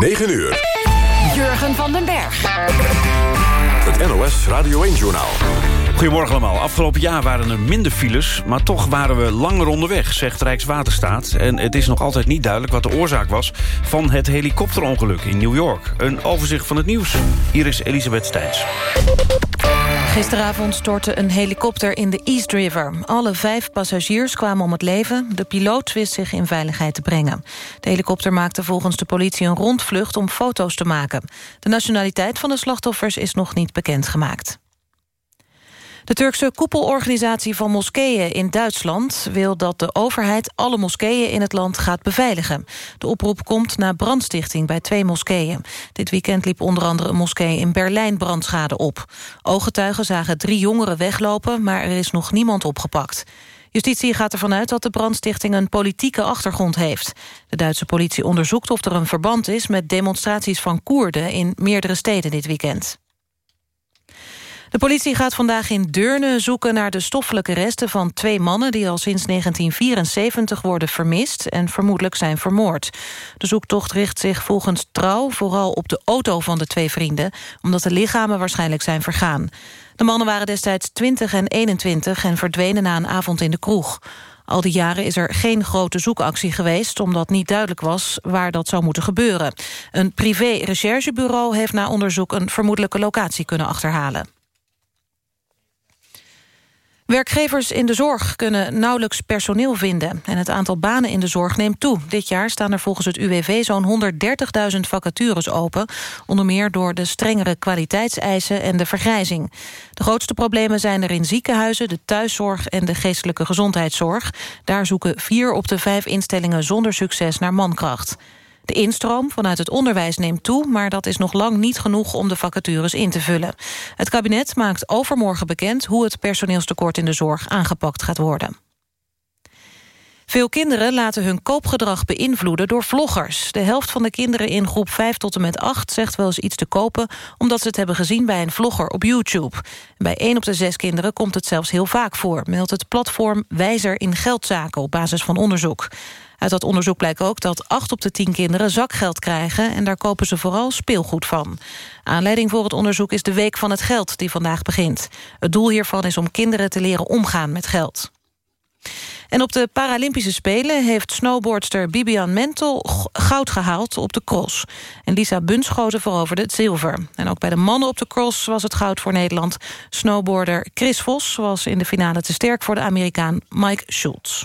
9 uur. Jurgen van den Berg. Het NOS Radio 1-journaal. Goedemorgen allemaal. Afgelopen jaar waren er minder files... maar toch waren we langer onderweg, zegt Rijkswaterstaat. En het is nog altijd niet duidelijk wat de oorzaak was... van het helikopterongeluk in New York. Een overzicht van het nieuws. Hier is Elisabeth Steins. Gisteravond stortte een helikopter in de East River. Alle vijf passagiers kwamen om het leven. De piloot wist zich in veiligheid te brengen. De helikopter maakte volgens de politie een rondvlucht om foto's te maken. De nationaliteit van de slachtoffers is nog niet bekendgemaakt. De Turkse koepelorganisatie van moskeeën in Duitsland... wil dat de overheid alle moskeeën in het land gaat beveiligen. De oproep komt na brandstichting bij twee moskeeën. Dit weekend liep onder andere een moskee in Berlijn brandschade op. Ooggetuigen zagen drie jongeren weglopen... maar er is nog niemand opgepakt. Justitie gaat ervan uit dat de brandstichting een politieke achtergrond heeft. De Duitse politie onderzoekt of er een verband is... met demonstraties van Koerden in meerdere steden dit weekend. De politie gaat vandaag in Deurne zoeken naar de stoffelijke resten van twee mannen die al sinds 1974 worden vermist en vermoedelijk zijn vermoord. De zoektocht richt zich volgens Trouw vooral op de auto van de twee vrienden, omdat de lichamen waarschijnlijk zijn vergaan. De mannen waren destijds 20 en 21 en verdwenen na een avond in de kroeg. Al die jaren is er geen grote zoekactie geweest... omdat niet duidelijk was waar dat zou moeten gebeuren. Een privé-recherchebureau heeft na onderzoek... een vermoedelijke locatie kunnen achterhalen. Werkgevers in de zorg kunnen nauwelijks personeel vinden... en het aantal banen in de zorg neemt toe. Dit jaar staan er volgens het UWV zo'n 130.000 vacatures open... onder meer door de strengere kwaliteitseisen en de vergrijzing. De grootste problemen zijn er in ziekenhuizen, de thuiszorg... en de geestelijke gezondheidszorg. Daar zoeken vier op de vijf instellingen zonder succes naar mankracht. De instroom vanuit het onderwijs neemt toe... maar dat is nog lang niet genoeg om de vacatures in te vullen. Het kabinet maakt overmorgen bekend... hoe het personeelstekort in de zorg aangepakt gaat worden. Veel kinderen laten hun koopgedrag beïnvloeden door vloggers. De helft van de kinderen in groep 5 tot en met 8 zegt wel eens iets te kopen... omdat ze het hebben gezien bij een vlogger op YouTube. Bij 1 op de 6 kinderen komt het zelfs heel vaak voor... meldt het platform Wijzer in Geldzaken op basis van onderzoek. Uit dat onderzoek blijkt ook dat 8 op de 10 kinderen zakgeld krijgen... en daar kopen ze vooral speelgoed van. Aanleiding voor het onderzoek is de Week van het Geld die vandaag begint. Het doel hiervan is om kinderen te leren omgaan met geld. En op de Paralympische Spelen heeft snowboardster Bibian Mentel goud gehaald op de cross. En Lisa Bunschoten veroverde het zilver. En ook bij de mannen op de cross was het goud voor Nederland. Snowboarder Chris Vos was in de finale te sterk voor de Amerikaan Mike Schultz.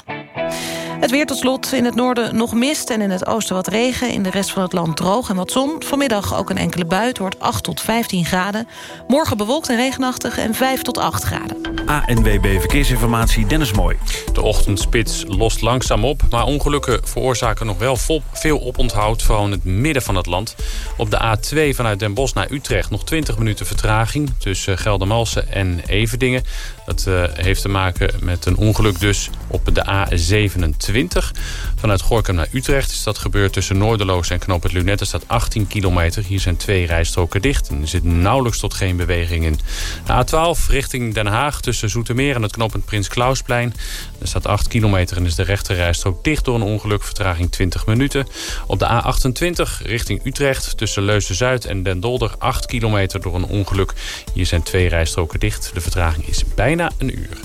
Het weer tot slot. In het noorden nog mist en in het oosten wat regen. In de rest van het land droog en wat zon. Vanmiddag ook een enkele bui. Het wordt 8 tot 15 graden. Morgen bewolkt en regenachtig en 5 tot 8 graden. ANWB Verkeersinformatie, Dennis Mooi. De ochtendspits lost langzaam op. Maar ongelukken veroorzaken nog wel veel oponthoud. Vooral in het midden van het land. Op de A2 vanuit Den Bosch naar Utrecht nog 20 minuten vertraging. Tussen Geldermalsen en Everdingen. Dat uh, heeft te maken met een ongeluk dus op de A27. Vanuit Gorkum naar Utrecht is dat gebeurd tussen Noorderloos en Knoop het Lunette. staat 18 kilometer. Hier zijn twee rijstroken dicht. En er zit nauwelijks tot geen beweging in. De A12 richting Den Haag tussen Zoetermeer en het knooppunt Prins Klausplein. Er staat 8 kilometer en is de rechte rijstrook dicht door een ongeluk. Vertraging 20 minuten. Op de A28 richting Utrecht tussen Leusden-Zuid en Den Dolder 8 kilometer door een ongeluk. Hier zijn twee rijstroken dicht. De vertraging is bijna een uur.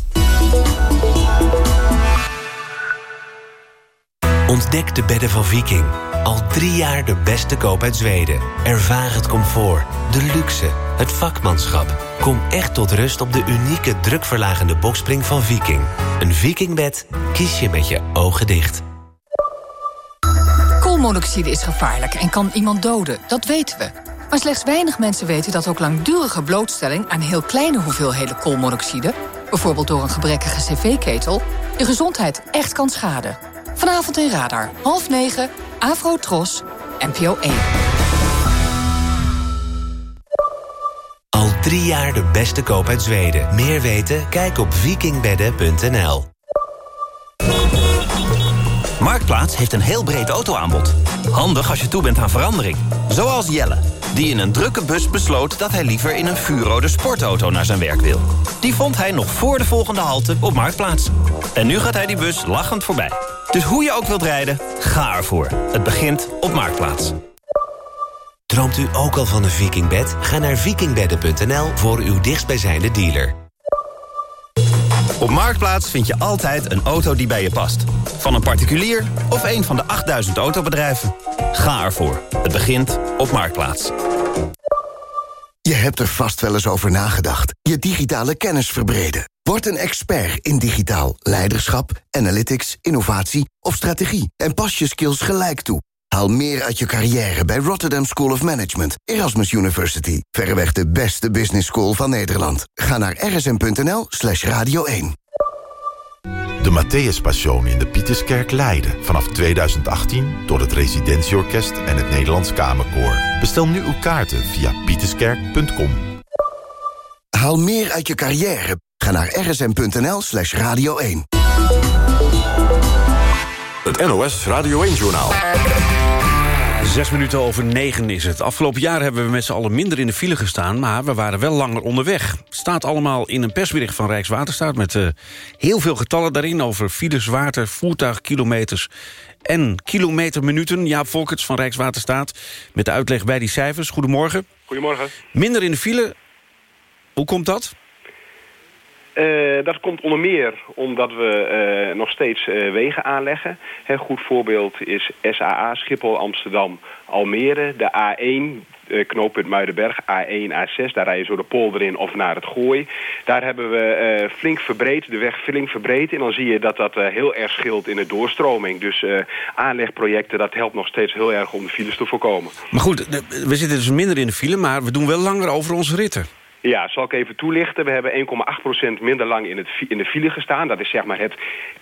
Ontdek de bedden van Viking. Al drie jaar de beste koop uit Zweden. Ervaar het comfort, de luxe, het vakmanschap. Kom echt tot rust op de unieke drukverlagende bokspring van Viking. Een Vikingbed kies je met je ogen dicht. Koolmonoxide is gevaarlijk en kan iemand doden, dat weten we. Maar slechts weinig mensen weten dat ook langdurige blootstelling... aan heel kleine hoeveelheden koolmonoxide... bijvoorbeeld door een gebrekkige cv-ketel... je gezondheid echt kan schaden. Vanavond in Radar, half negen, Afro Tros, NPO 1. Al drie jaar de beste koop uit Zweden. Meer weten? Kijk op vikingbedden.nl. Marktplaats heeft een heel breed autoaanbod. Handig als je toe bent aan verandering. Zoals Jelle, die in een drukke bus besloot... dat hij liever in een vuurrode sportauto naar zijn werk wil. Die vond hij nog voor de volgende halte op Marktplaats. En nu gaat hij die bus lachend voorbij. Dus hoe je ook wilt rijden, ga ervoor. Het begint op Marktplaats. Droomt u ook al van een vikingbed? Ga naar vikingbedden.nl voor uw dichtstbijzijnde dealer. Op Marktplaats vind je altijd een auto die bij je past. Van een particulier of een van de 8000 autobedrijven. Ga ervoor. Het begint op Marktplaats. Je hebt er vast wel eens over nagedacht. Je digitale kennis verbreden. Word een expert in digitaal leiderschap, analytics, innovatie of strategie. En pas je skills gelijk toe. Haal meer uit je carrière bij Rotterdam School of Management, Erasmus University. Verreweg de beste business school van Nederland. Ga naar rsm.nl slash radio 1. De Matthäus Passion in de Pieterskerk Leiden. Vanaf 2018 door het Residentieorkest en het Nederlands Kamerkoor. Bestel nu uw kaarten via pieterskerk.com. Haal meer uit je carrière. Ga naar rsm.nl slash radio 1. Het NOS Radio 1-journaal. Zes minuten over negen is het. Afgelopen jaar hebben we met z'n allen minder in de file gestaan... maar we waren wel langer onderweg. Staat allemaal in een persbericht van Rijkswaterstaat... met uh, heel veel getallen daarin over files, water, voertuigkilometers... en kilometerminuten. Jaap Volkerts van Rijkswaterstaat met de uitleg bij die cijfers. Goedemorgen. Goedemorgen. Minder in de file. Hoe komt dat? Uh, dat komt onder meer omdat we uh, nog steeds uh, wegen aanleggen. Een goed voorbeeld is SAA, Schiphol, Amsterdam, Almere. De A1, knooppunt Muidenberg, A1, A6. Daar rijden zo de polder in of naar het Gooi. Daar hebben we flink verbreed, de weg flink verbreed. En dan zie je dat dat heel erg scheelt in de doorstroming. Dus aanlegprojecten, dat helpt nog steeds heel erg om de files te voorkomen. Maar goed, we zitten dus minder in de file... maar we doen wel langer over onze ritten. Ja, zal ik even toelichten. We hebben 1,8% minder lang in, het, in de file gestaan. Dat is zeg maar het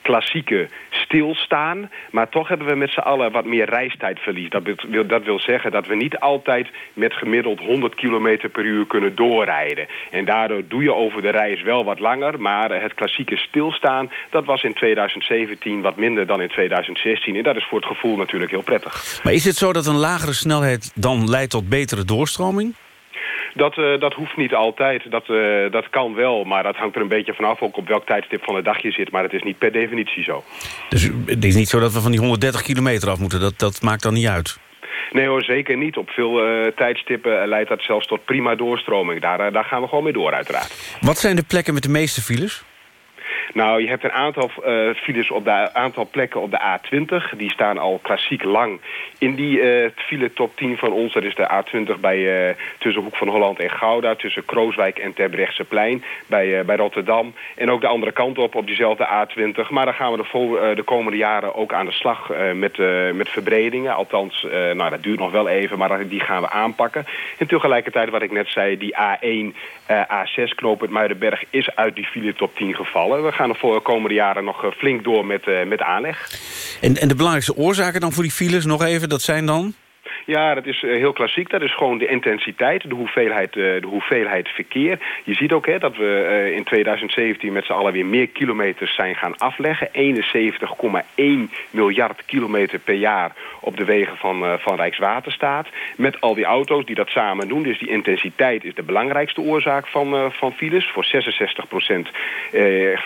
klassieke stilstaan. Maar toch hebben we met z'n allen wat meer reistijdverlies. Dat wil, dat wil zeggen dat we niet altijd met gemiddeld 100 km per uur kunnen doorrijden. En daardoor doe je over de reis wel wat langer. Maar het klassieke stilstaan, dat was in 2017 wat minder dan in 2016. En dat is voor het gevoel natuurlijk heel prettig. Maar is het zo dat een lagere snelheid dan leidt tot betere doorstroming? Dat, uh, dat hoeft niet altijd. Dat, uh, dat kan wel, maar dat hangt er een beetje vanaf... ook op welk tijdstip van de dag je zit. Maar het is niet per definitie zo. Dus het is niet zo dat we van die 130 kilometer af moeten? Dat, dat maakt dan niet uit? Nee hoor, zeker niet. Op veel uh, tijdstippen leidt dat zelfs tot prima doorstroming. Daar, daar gaan we gewoon mee door uiteraard. Wat zijn de plekken met de meeste files? Nou, je hebt een aantal uh, files op de aantal plekken op de A20. Die staan al klassiek lang in die uh, file top 10 van ons. Dat is de A20 bij, uh, tussen Hoek van Holland en Gouda. Tussen Krooswijk en Terbrechtseplein. Bij, bij Rotterdam. En ook de andere kant op, op diezelfde A20. Maar dan gaan we de, de komende jaren ook aan de slag met, met verbredingen. Althans, nou, dat duurt nog wel even, maar die gaan we aanpakken. En tegelijkertijd, wat ik net zei, die A1, A6 knooppunt Muidenberg is uit die file top 10 gevallen. Gaan de komende jaren nog eh, flink door met, uh, met aanleg. En, en de belangrijkste oorzaken dan voor die files nog even, dat zijn dan? Ja, dat is heel klassiek. Dat is gewoon de intensiteit, de hoeveelheid, de hoeveelheid verkeer. Je ziet ook hè, dat we in 2017 met z'n allen weer meer kilometers zijn gaan afleggen. 71,1 miljard kilometer per jaar op de wegen van, van Rijkswaterstaat. Met al die auto's die dat samen doen. Dus die intensiteit is de belangrijkste oorzaak van, van files. Voor 66 procent eh, eh,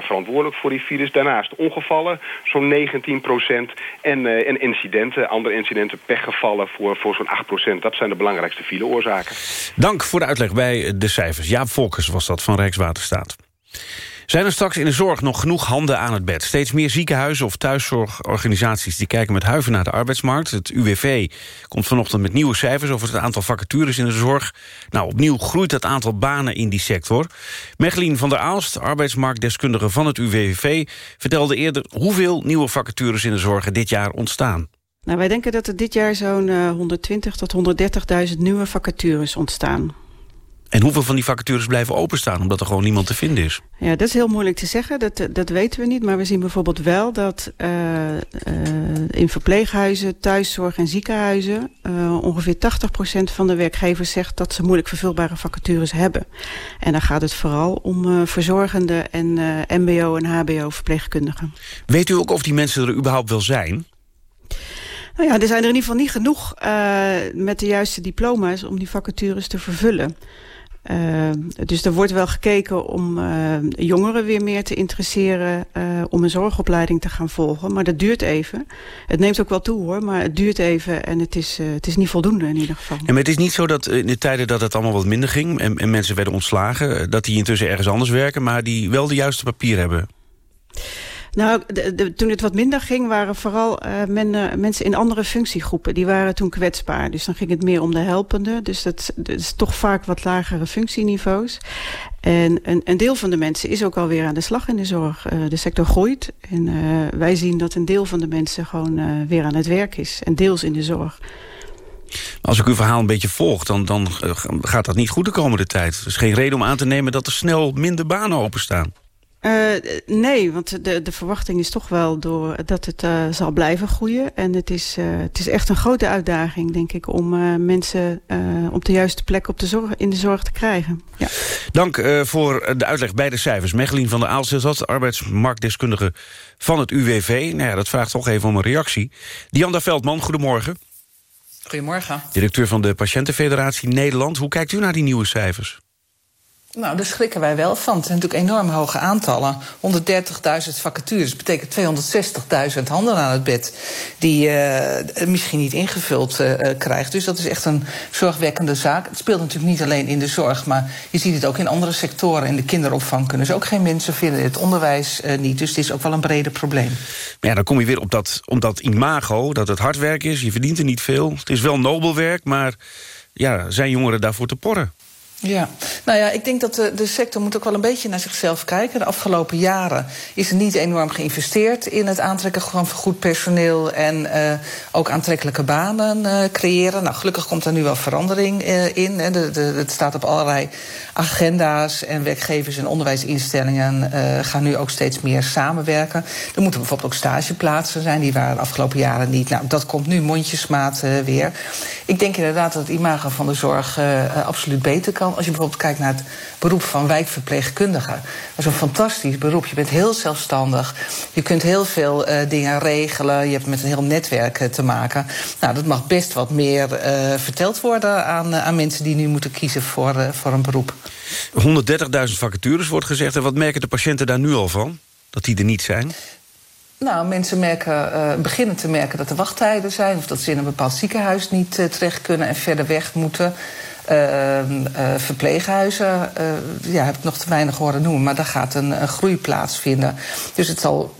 verantwoordelijk voor die files. Daarnaast ongevallen, zo'n 19 procent. En, eh, en incidenten, andere incidenten, pechgevallen voor, voor zo'n 8% Dat zijn de belangrijkste fileoorzaken. Dank voor de uitleg bij de cijfers. Jaap Volkers was dat van Rijkswaterstaat. Zijn er straks in de zorg nog genoeg handen aan het bed? Steeds meer ziekenhuizen of thuiszorgorganisaties... die kijken met huiven naar de arbeidsmarkt. Het UWV komt vanochtend met nieuwe cijfers... over het aantal vacatures in de zorg. Nou, opnieuw groeit het aantal banen in die sector. Mechelien van der Aalst, arbeidsmarktdeskundige van het UWV... vertelde eerder hoeveel nieuwe vacatures in de zorg dit jaar ontstaan. Nou, wij denken dat er dit jaar zo'n uh, 120 tot 130.000 nieuwe vacatures ontstaan. En hoeveel van die vacatures blijven openstaan... omdat er gewoon niemand te vinden is? Ja, dat is heel moeilijk te zeggen. Dat, dat weten we niet. Maar we zien bijvoorbeeld wel dat uh, uh, in verpleeghuizen, thuiszorg en ziekenhuizen... Uh, ongeveer 80% van de werkgevers zegt dat ze moeilijk vervulbare vacatures hebben. En dan gaat het vooral om verzorgende en mbo- en hbo-verpleegkundigen. Weet u ook of die mensen er überhaupt wel zijn? Nou ja, er zijn er in ieder geval niet genoeg met de juiste diploma's... om die vacatures te vervullen. dus er wordt wel gekeken om jongeren weer meer te interesseren... om een zorgopleiding te gaan volgen. Maar dat duurt even. Het neemt ook wel toe hoor, maar het duurt even... en het is, het is niet voldoende in ieder geval. En het is niet zo dat in de tijden dat het allemaal wat minder ging... en, en mensen werden ontslagen, dat die intussen ergens anders werken... maar die wel de juiste papier hebben... Nou, toen het wat minder ging, waren vooral uh, men, uh, mensen in andere functiegroepen. Die waren toen kwetsbaar. Dus dan ging het meer om de helpende. Dus dat, is toch vaak wat lagere functieniveaus. En een, een, deel van de mensen is ook alweer aan de slag in de zorg. Uh, de sector groeit. En wij zien dat een deel van de mensen gewoon weer aan het werk is. En deels in de zorg. Als ik uw verhaal een beetje volg, dan, dan gaat dat niet goed de komende tijd. Er is geen reden om aan te nemen dat er snel minder banen openstaan. Uh, nee, want de, de verwachting is toch wel door dat het uh, zal blijven groeien. En het is, uh, het is echt een grote uitdaging, denk ik, om mensen op de juiste plek op de zorg, in de zorg te krijgen. Ja. Dank voor de uitleg bij de cijfers. Mechelien van der Aalstel, arbeidsmarktdeskundige van het UWV. Nou ja, dat vraagt toch even om een reactie. Dianda Veldman, goedemorgen. Goedemorgen. Directeur van de Patiëntenfederatie Nederland. Hoe kijkt u naar die nieuwe cijfers? Nou, daar schrikken wij wel van. Het zijn natuurlijk enorm hoge aantallen. 130.000 vacatures betekent 260.000 handen aan het bed... die uh, misschien niet ingevuld uh, krijgt. Dus dat is echt een zorgwekkende zaak. Het speelt natuurlijk niet alleen in de zorg... maar je ziet het ook in andere sectoren. In de kinderopvang kunnen ze ook geen mensen vinden. Het onderwijs niet. Dus het is ook wel een breder probleem. Maar ja, dan kom je weer op dat, op dat imago, dat het hard werk is. Je verdient er niet veel. Het is wel nobel werk, maar ja, zijn jongeren daarvoor te porren? Ja, nou ja, ik denk dat de, de sector moet ook wel een beetje naar zichzelf kijken. De afgelopen jaren is er niet enorm geïnvesteerd in het aantrekken van goed personeel en uh, ook aantrekkelijke banen uh, creëren. Nou, gelukkig komt er nu wel verandering uh, in. De, de, het staat op allerlei agenda's en werkgevers en onderwijsinstellingen gaan nu ook steeds meer samenwerken. Er moeten bijvoorbeeld ook stageplaatsen zijn, die waren de afgelopen jaren niet. Nou, dat komt nu mondjesmaat weer. Ik denk inderdaad dat het imago van de zorg absoluut beter kan als je bijvoorbeeld kijkt naar het beroep van wijkverpleegkundige. Dat is een fantastisch beroep. Je bent heel zelfstandig. Je kunt heel veel uh, dingen regelen. Je hebt met een heel netwerk uh, te maken. Nou, dat mag best wat meer uh, verteld worden aan, aan mensen die nu moeten kiezen voor, voor een beroep. 130.000 vacatures wordt gezegd. En wat merken de patiënten daar nu al van? Dat die er niet zijn? Nou, mensen merken, uh, beginnen te merken dat er wachttijden zijn... of dat ze in een bepaald ziekenhuis niet uh, terecht kunnen en verder weg moeten. Uh, verpleeghuizen ja, heb ik nog te weinig horen noemen, maar daar gaat een, een, groei plaatsvinden. Dus het zal,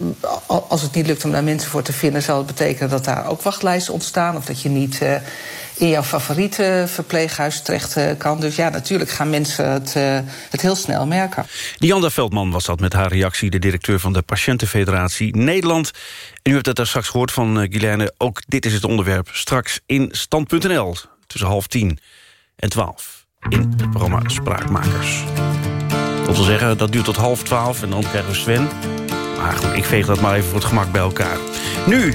als het niet lukt om daar mensen voor te vinden, zal het betekenen dat daar ook wachtlijsten ontstaan. Of dat je niet in jouw favoriete verpleeghuis terecht kan. Dus ja, natuurlijk gaan mensen het, het heel snel merken. Dianda Veldman was dat met haar reactie, de directeur van de Patiëntenfederatie Nederland. En u hebt het daar straks gehoord van uh, Ook dit is het onderwerp straks in stand.nl tussen half tien en 12 in het programma Spraakmakers. Dat wil zeggen, dat duurt tot half 12 en dan krijgen we Sven. Maar goed, ik veeg dat maar even voor het gemak bij elkaar. Nu,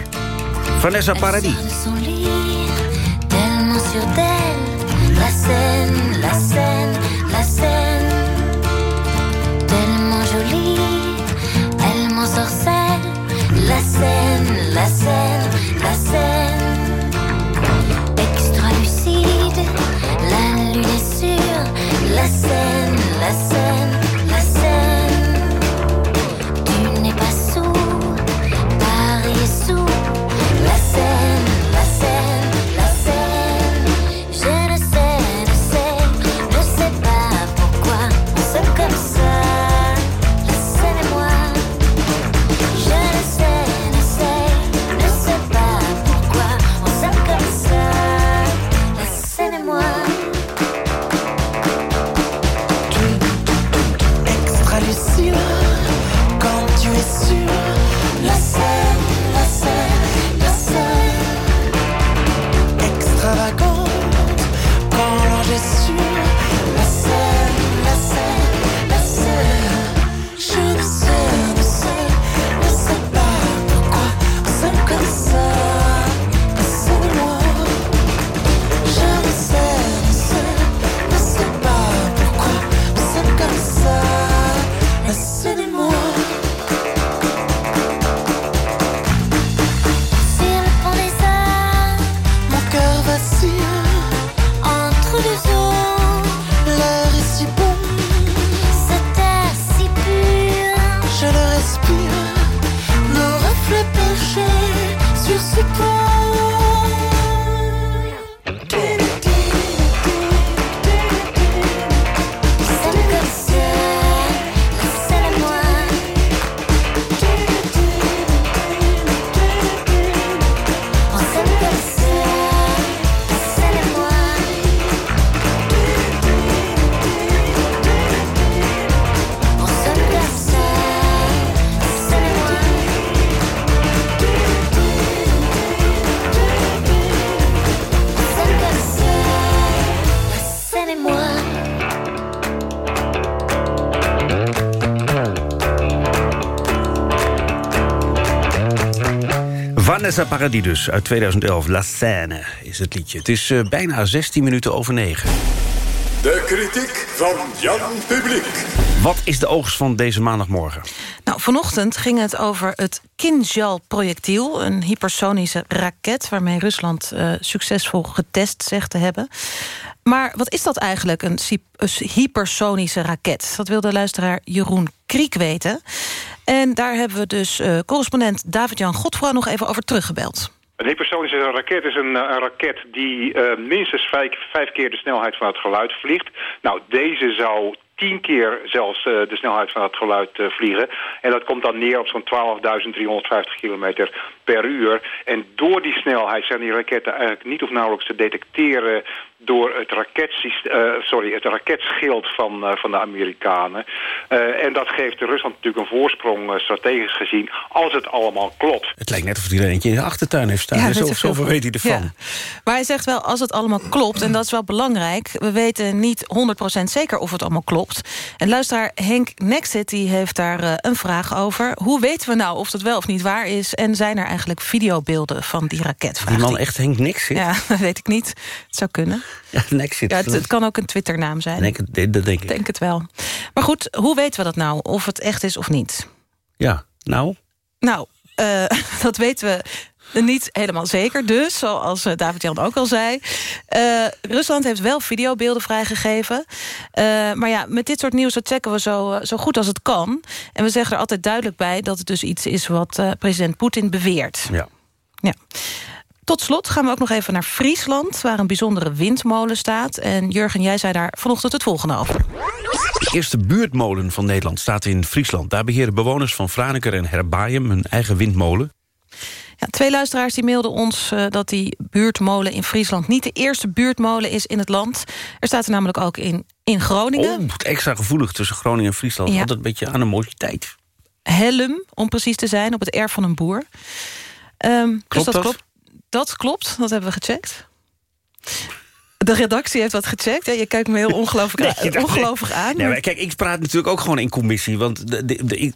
Vanessa Paradis. La scène, la scène, la scène Tellement jolie, elle m'ensorcelle La scène, la scène, la scène la scène, Dus, uit 2011. La Seine is het liedje. Het is uh, bijna 16 minuten over 9. De kritiek van Jan Publiek. Wat is de oogst van deze maandagmorgen? Nou, vanochtend ging het over het Kinjal-projectiel. Een hypersonische raket waarmee Rusland uh, succesvol getest zegt te hebben. Maar wat is dat eigenlijk, een hypersonische raket? Dat wil de luisteraar Jeroen Kriek weten. En daar hebben we dus uh, correspondent David-Jan Godfrouw nog even over teruggebeld. Een hypersonische raket is een, een raket die uh, minstens vijf, vijf, keer de snelheid van het geluid vliegt. Nou, deze zou tien keer zelfs de snelheid van het geluid vliegen. En dat komt dan neer op zo'n 12.350 kilometer per uur. En door die snelheid zijn die raketten eigenlijk niet of nauwelijks te detecteren door het, raketsysteem, uh, sorry, het raketschild van, uh, van de Amerikanen. Uh, en dat geeft Rusland natuurlijk een voorsprong strategisch gezien... als het allemaal klopt. Het lijkt net of hij er eentje in de achtertuin heeft staan. Ja, zo, zoveel weet hij ervan. Ja. Maar hij zegt wel, als het allemaal klopt, en dat is wel belangrijk... we weten niet 100% zeker of het allemaal klopt. En luisteraar Henk Nexit die heeft daar een vraag over. Hoe weten we nou of dat wel of niet waar is... en zijn er eigenlijk videobeelden van die raket? Die man echt Henk Nexit? Ja, dat weet ik niet. Het zou kunnen. Ja, Nexit. Ja, het, het, kan ook een Twitternaam zijn. Denk, dat denk ik. denk het wel. Maar goed, hoe weten we dat nou? Of het echt is of niet? Ja, nou? Nou, uh, dat weten we niet helemaal zeker. Dus, zoals David-Jan ook al zei... Uh, Rusland heeft wel videobeelden vrijgegeven. Uh, maar ja, met dit soort nieuws dat checken we zo, zo goed als het kan. En we zeggen er altijd duidelijk bij... dat het dus iets is wat president Poetin beweert. Ja. ja. Tot slot gaan we ook nog even naar Friesland... waar een bijzondere windmolen staat. En Jurgen, jij zei daar vanochtend het volgende over. De eerste buurtmolen van Nederland staat in Friesland. Daar beheren bewoners van Franeker en Herbaium hun eigen windmolen. Ja, twee luisteraars die mailden ons uh, dat die buurtmolen in Friesland... niet de eerste buurtmolen is in het land. Er staat er namelijk ook in, in Groningen. Oh, extra gevoelig tussen Groningen en Friesland. Ja. Altijd een beetje animositeit. Hellum, om precies te zijn, op het erf van een boer. Um, klopt dus dat, dat klopt. Dat klopt, dat hebben we gecheckt. De redactie heeft dat gecheckt. Ja, je kijkt me heel ongelooflijk nee, aan. Ongelooflijk aan nee, maar kijk, ik praat natuurlijk ook gewoon in commissie. Want de, de, de, ik,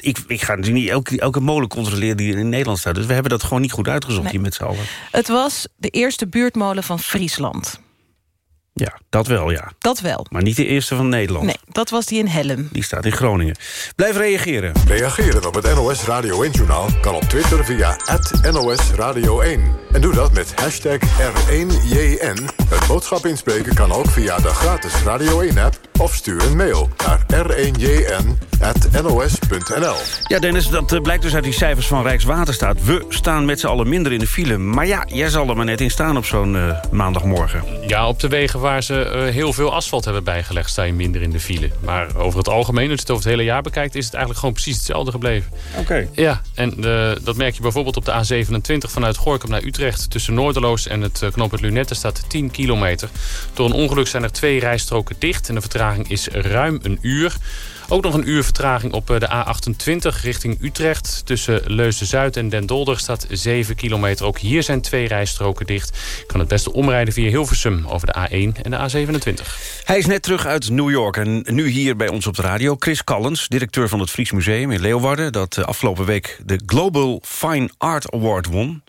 ik, ik ga natuurlijk niet elke, elke molen controleren die in Nederland staat. Dus we hebben dat gewoon niet goed uitgezocht hier met z'n allen. Het was de eerste buurtmolen van Friesland. Ja, dat wel, ja. Dat wel. Maar niet de eerste van Nederland. Nee, dat was die in Helm. Die staat in Groningen. Blijf reageren. Reageren op het NOS Radio 1-journaal kan op Twitter via NOS Radio 1. En doe dat met hashtag R1JN. Het boodschap inspreken kan ook via de gratis Radio 1-app... of stuur een mail naar r1jn.nos.nl. Ja, Dennis, dat blijkt dus uit die cijfers van Rijkswaterstaat. We staan met z'n allen minder in de file. Maar ja, jij zal er maar net in staan op zo'n uh, maandagmorgen. Ja, op de wegen waar ze uh, heel veel asfalt hebben bijgelegd... sta je minder in de file. Maar over het algemeen, als je het over het hele jaar bekijkt... is het eigenlijk gewoon precies hetzelfde gebleven. Oké. Okay. Ja, en uh, dat merk je bijvoorbeeld op de A27 vanuit Gorkum naar Utrecht. Tussen Noorderloos en het uh, knooppunt Lunette staat 10 kilometer. Door een ongeluk zijn er twee rijstroken dicht... en de vertraging is ruim een uur. Ook nog een uur vertraging op de A28 richting Utrecht. Tussen Leusden-Zuid en Den Dolder staat 7 kilometer. Ook hier zijn twee rijstroken dicht. Kan het beste omrijden via Hilversum over de A1 en de A27. Hij is net terug uit New York en nu hier bij ons op de radio. Chris Callens, directeur van het Fries Museum in Leeuwarden... dat afgelopen week de Global Fine Art Award won.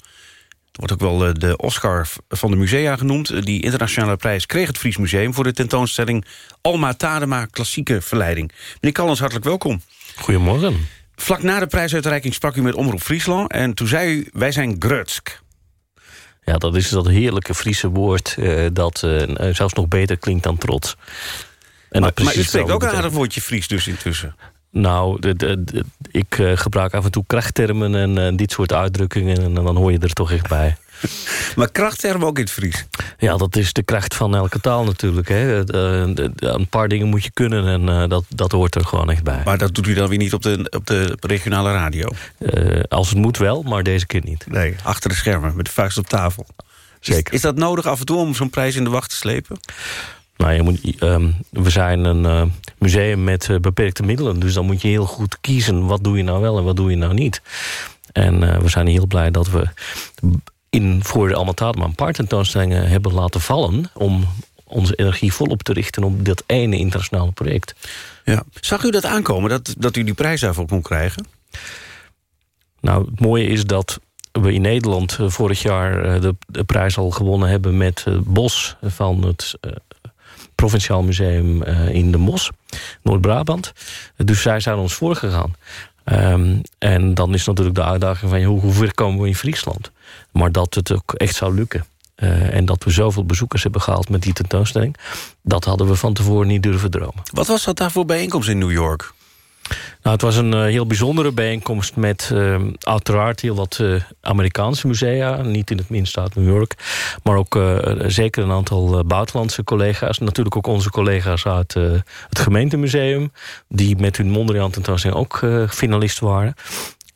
Het wordt ook wel de Oscar van de musea genoemd. Die internationale prijs kreeg het Fries Museum... voor de tentoonstelling Alma Tadema Klassieke Verleiding. Meneer Callens, hartelijk welkom. Goedemorgen. Vlak na de prijsuitreiking sprak u met Omroep Friesland... en toen zei u, wij zijn Grutsk. Ja, dat is dat heerlijke Friese woord... Uh, dat uh, zelfs nog beter klinkt dan trots. En maar, maar u spreekt ook een aardig woordje Fries dus intussen. Nou, ik uh, gebruik af en toe krachttermen en uh, dit soort uitdrukkingen... en dan hoor je er toch echt bij. maar krachttermen ook in het Fries? Ja, dat is de kracht van elke taal natuurlijk. Hè. Uh, een paar dingen moet je kunnen en dat, dat hoort er gewoon echt bij. Maar dat doet u dan weer niet op de, op de regionale radio? als het moet wel, maar deze keer niet. Nee, achter de schermen, met de vuist op tafel. Zeker. Is, is dat nodig af en toe om zo'n prijs in de wacht te slepen? Nou, je moet, um, we zijn een uh, museum met uh, beperkte middelen. Dus dan moet je heel goed kiezen wat doe je nou wel en wat doe je nou niet. En uh, we zijn heel blij dat we in, voor de Almatadema een paar tentoonstellingen hebben laten vallen... om onze energie volop te richten op dat ene internationale project. Ja. Zag u dat aankomen, dat, dat u die prijs daarvoor kon krijgen? Nou, het mooie is dat we in Nederland vorig jaar de, de, prijs al gewonnen hebben... met Bos van het Provinciaal Museum in de Mos, Noord-Brabant. Dus zij zijn ons voorgegaan. Um, en dan is natuurlijk de uitdaging van hoe, hoe ver komen we in Friesland. Maar dat het ook echt zou lukken. Uh, en dat we zoveel bezoekers hebben gehaald met die tentoonstelling... dat hadden we van tevoren niet durven dromen. Wat was dat daar voor bijeenkomst in New York? Nou, het was een uh, heel bijzondere bijeenkomst met uh, uiteraard heel wat uh, Amerikaanse musea. Niet in het minste uit New York. Maar ook zeker een aantal buitenlandse collega's. Natuurlijk ook onze collega's uit het gemeentemuseum. Die met hun Mondriaan tentoonstelling ook finalist waren.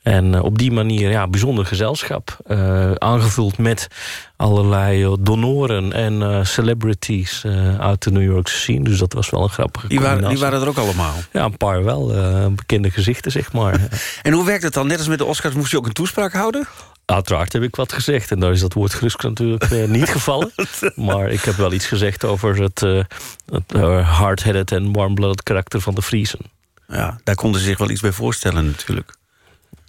En uh, op die manier, ja, bijzonder gezelschap. Uh, aangevuld met allerlei uh, donoren en celebrities uit de New Yorkse scene. Dus dat was wel een grappige die waren, die waren er ook allemaal? Ja, een paar wel. bekende gezichten, zeg maar. en hoe werkt het dan? Net als met de Oscars moest je ook een toespraak houden? Uiteraard heb ik wat gezegd. En daar is dat woord grusk natuurlijk niet gevallen. Maar ik heb wel iets gezegd over het, het hard-headed en warm-blooded karakter van de Friesen. Ja, daar konden ze zich wel iets bij voorstellen natuurlijk.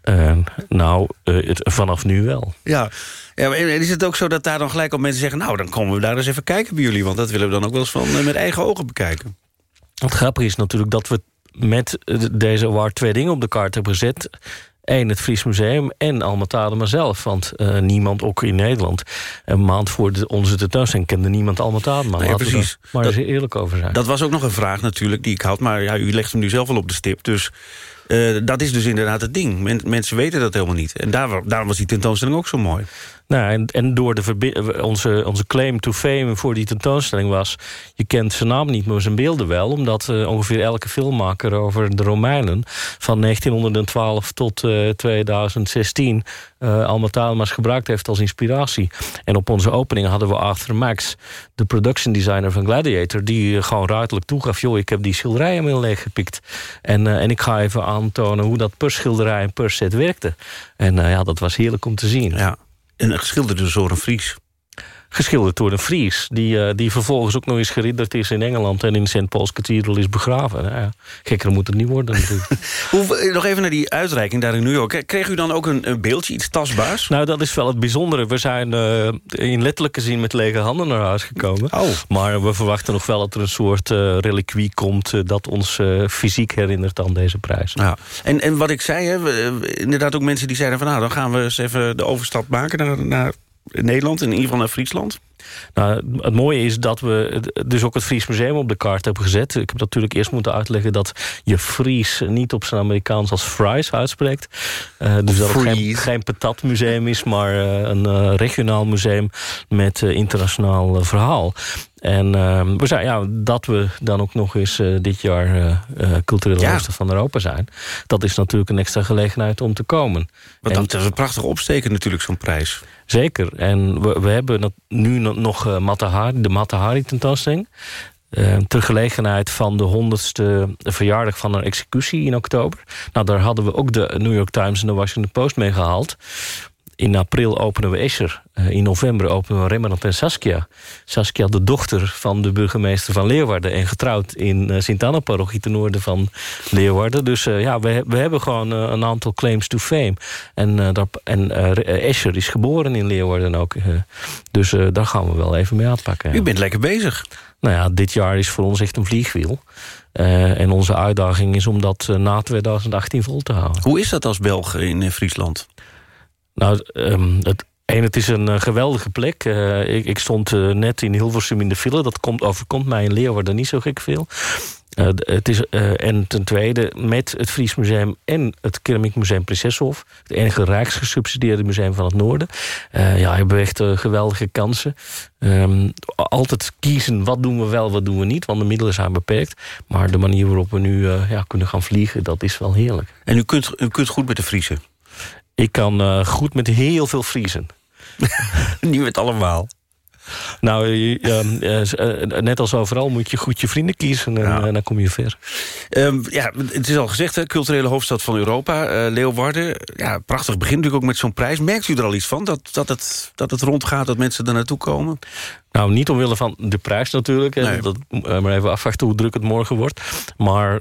Uh, nou, uh, het, vanaf nu wel. Ja. ja, en is het ook zo dat daar dan gelijk op mensen zeggen... nou, dan komen we daar eens even kijken bij jullie... want dat willen we dan ook wel eens van uh, met eigen ogen bekijken. Het grappige is natuurlijk dat we met deze award twee dingen op de kaart hebben gezet. Eén, het Fries Museum en Alma Tadema zelf. Want uh, niemand, ook in Nederland... een maand voor de, onze tentoonstelling kende niemand Alma Tadema. Nee, precies. maar dat, eens eerlijk over zijn. Dat was ook nog een vraag natuurlijk die ik had. Maar ja, u legt hem nu zelf wel op de stip. Dus uh, dat is dus inderdaad het ding. mensen weten dat helemaal niet. En daar, daarom was die tentoonstelling ook zo mooi. Nou, en, door de onze, onze claim to fame voor die tentoonstelling was... je kent zijn naam niet, maar zijn beelden wel... omdat uh, ongeveer elke filmmaker over de Romeinen... van 1912 tot uh, 2016 uh, Alma Talemas gebruikt heeft als inspiratie. En op onze opening hadden we Arthur Max... de production designer van Gladiator... die uh, gewoon ruidelijk toegaf... joh, ik heb die schilderijen helemaal leeggepikt. En, uh, en ik ga even aantonen hoe dat per schilderij en per set werkte. En ja, dat was heerlijk om te zien. Ja. En geschilderd door Zoran Fries geschilderd door een Fries... Die, uh, die vervolgens ook nog eens geridderd is in Engeland... en in St. Paul's Cathedral is begraven. Nou ja, gekker moet het niet worden natuurlijk. Hoe, nog even naar die uitreiking daar in New York. Kreeg u dan ook een, een beeldje, iets tastbaars? Nou, dat is wel het bijzondere. We zijn uh, in letterlijke zin met lege handen naar huis gekomen. Oh. Maar we verwachten nog wel dat er een soort uh, reliquie komt... dat ons fysiek herinnert aan deze prijs. Ja. En, en wat ik zei, hè, we, inderdaad ook mensen die zeiden... van nou, dan gaan we eens even de overstap maken naar, naar Nederland, in ieder geval naar Friesland? Nou, het mooie is dat we dus ook het Fries Museum op de kaart hebben gezet. Ik heb natuurlijk eerst moeten uitleggen dat je Fries niet op zijn Amerikaans als fries uitspreekt. Uh, dus dat het geen, geen patatmuseum is, maar uh, een uh, regionaal museum met internationaal verhaal. En uh, we zijn, ja, dat we dan ook nog eens uh, dit jaar uh, culturele ja. hoofdstad van Europa zijn. Dat is natuurlijk een extra gelegenheid om te komen. Want en, dat is een prachtig opsteken natuurlijk, zo'n prijs. Zeker. En we, we hebben nu nog uh, de Matahari tentoonstelling. Uh, ter gelegenheid van de honderdste verjaardag van een executie in oktober. Nou, daar hadden we ook de New York Times en de Washington Post mee gehaald. In april openen we Escher. Uh, in november openen we Rembrandt en Saskia. Saskia, de dochter van de burgemeester van Leeuwarden... en getrouwd in uh, Sint-Anna-parochie ten noorden van Leeuwarden. Dus uh, ja, we, we hebben gewoon een aantal claims to fame. En, daar, en Escher is geboren in Leeuwarden ook. dus daar gaan we wel even mee aanpakken. U bent lekker bezig. Nou ja, dit jaar is voor ons echt een vliegwiel. en onze uitdaging is om dat na 2018 vol te houden. Hoe is dat als Belg in Friesland? Nou, um, het, en het is een uh, geweldige plek. Uh, ik, ik, stond uh, net in Hilversum in de file. Dat komt, overkomt mij in Leeuwarden niet zo gek veel. het is, en ten tweede, met het Fries Museum en het Keramiekmuseum Prinseshof... het enige rijksgesubsidieerde museum van het noorden... ja, hebben we echt geweldige kansen. Um, altijd kiezen, wat doen we wel, wat doen we niet... want de middelen zijn beperkt. Maar de manier waarop we nu ja, kunnen gaan vliegen, dat is wel heerlijk. En u kunt, u kunt goed met de Friesen? Ik kan uh, goed met heel veel Friesen. Niet met allemaal. Nou, uh, uh, net als overal moet je goed je vrienden kiezen en, dan kom je ver. Um, ja, het is al gezegd, hè, culturele hoofdstad van Europa, Leeuwarden. Ja, prachtig begin natuurlijk ook met zo'n prijs. Merkt u er al iets van, dat, dat, het, dat het rondgaat, dat mensen er naartoe komen? Nou, niet omwille van de prijs natuurlijk. Nee. Dat, maar even afwachten hoe druk het morgen wordt. Maar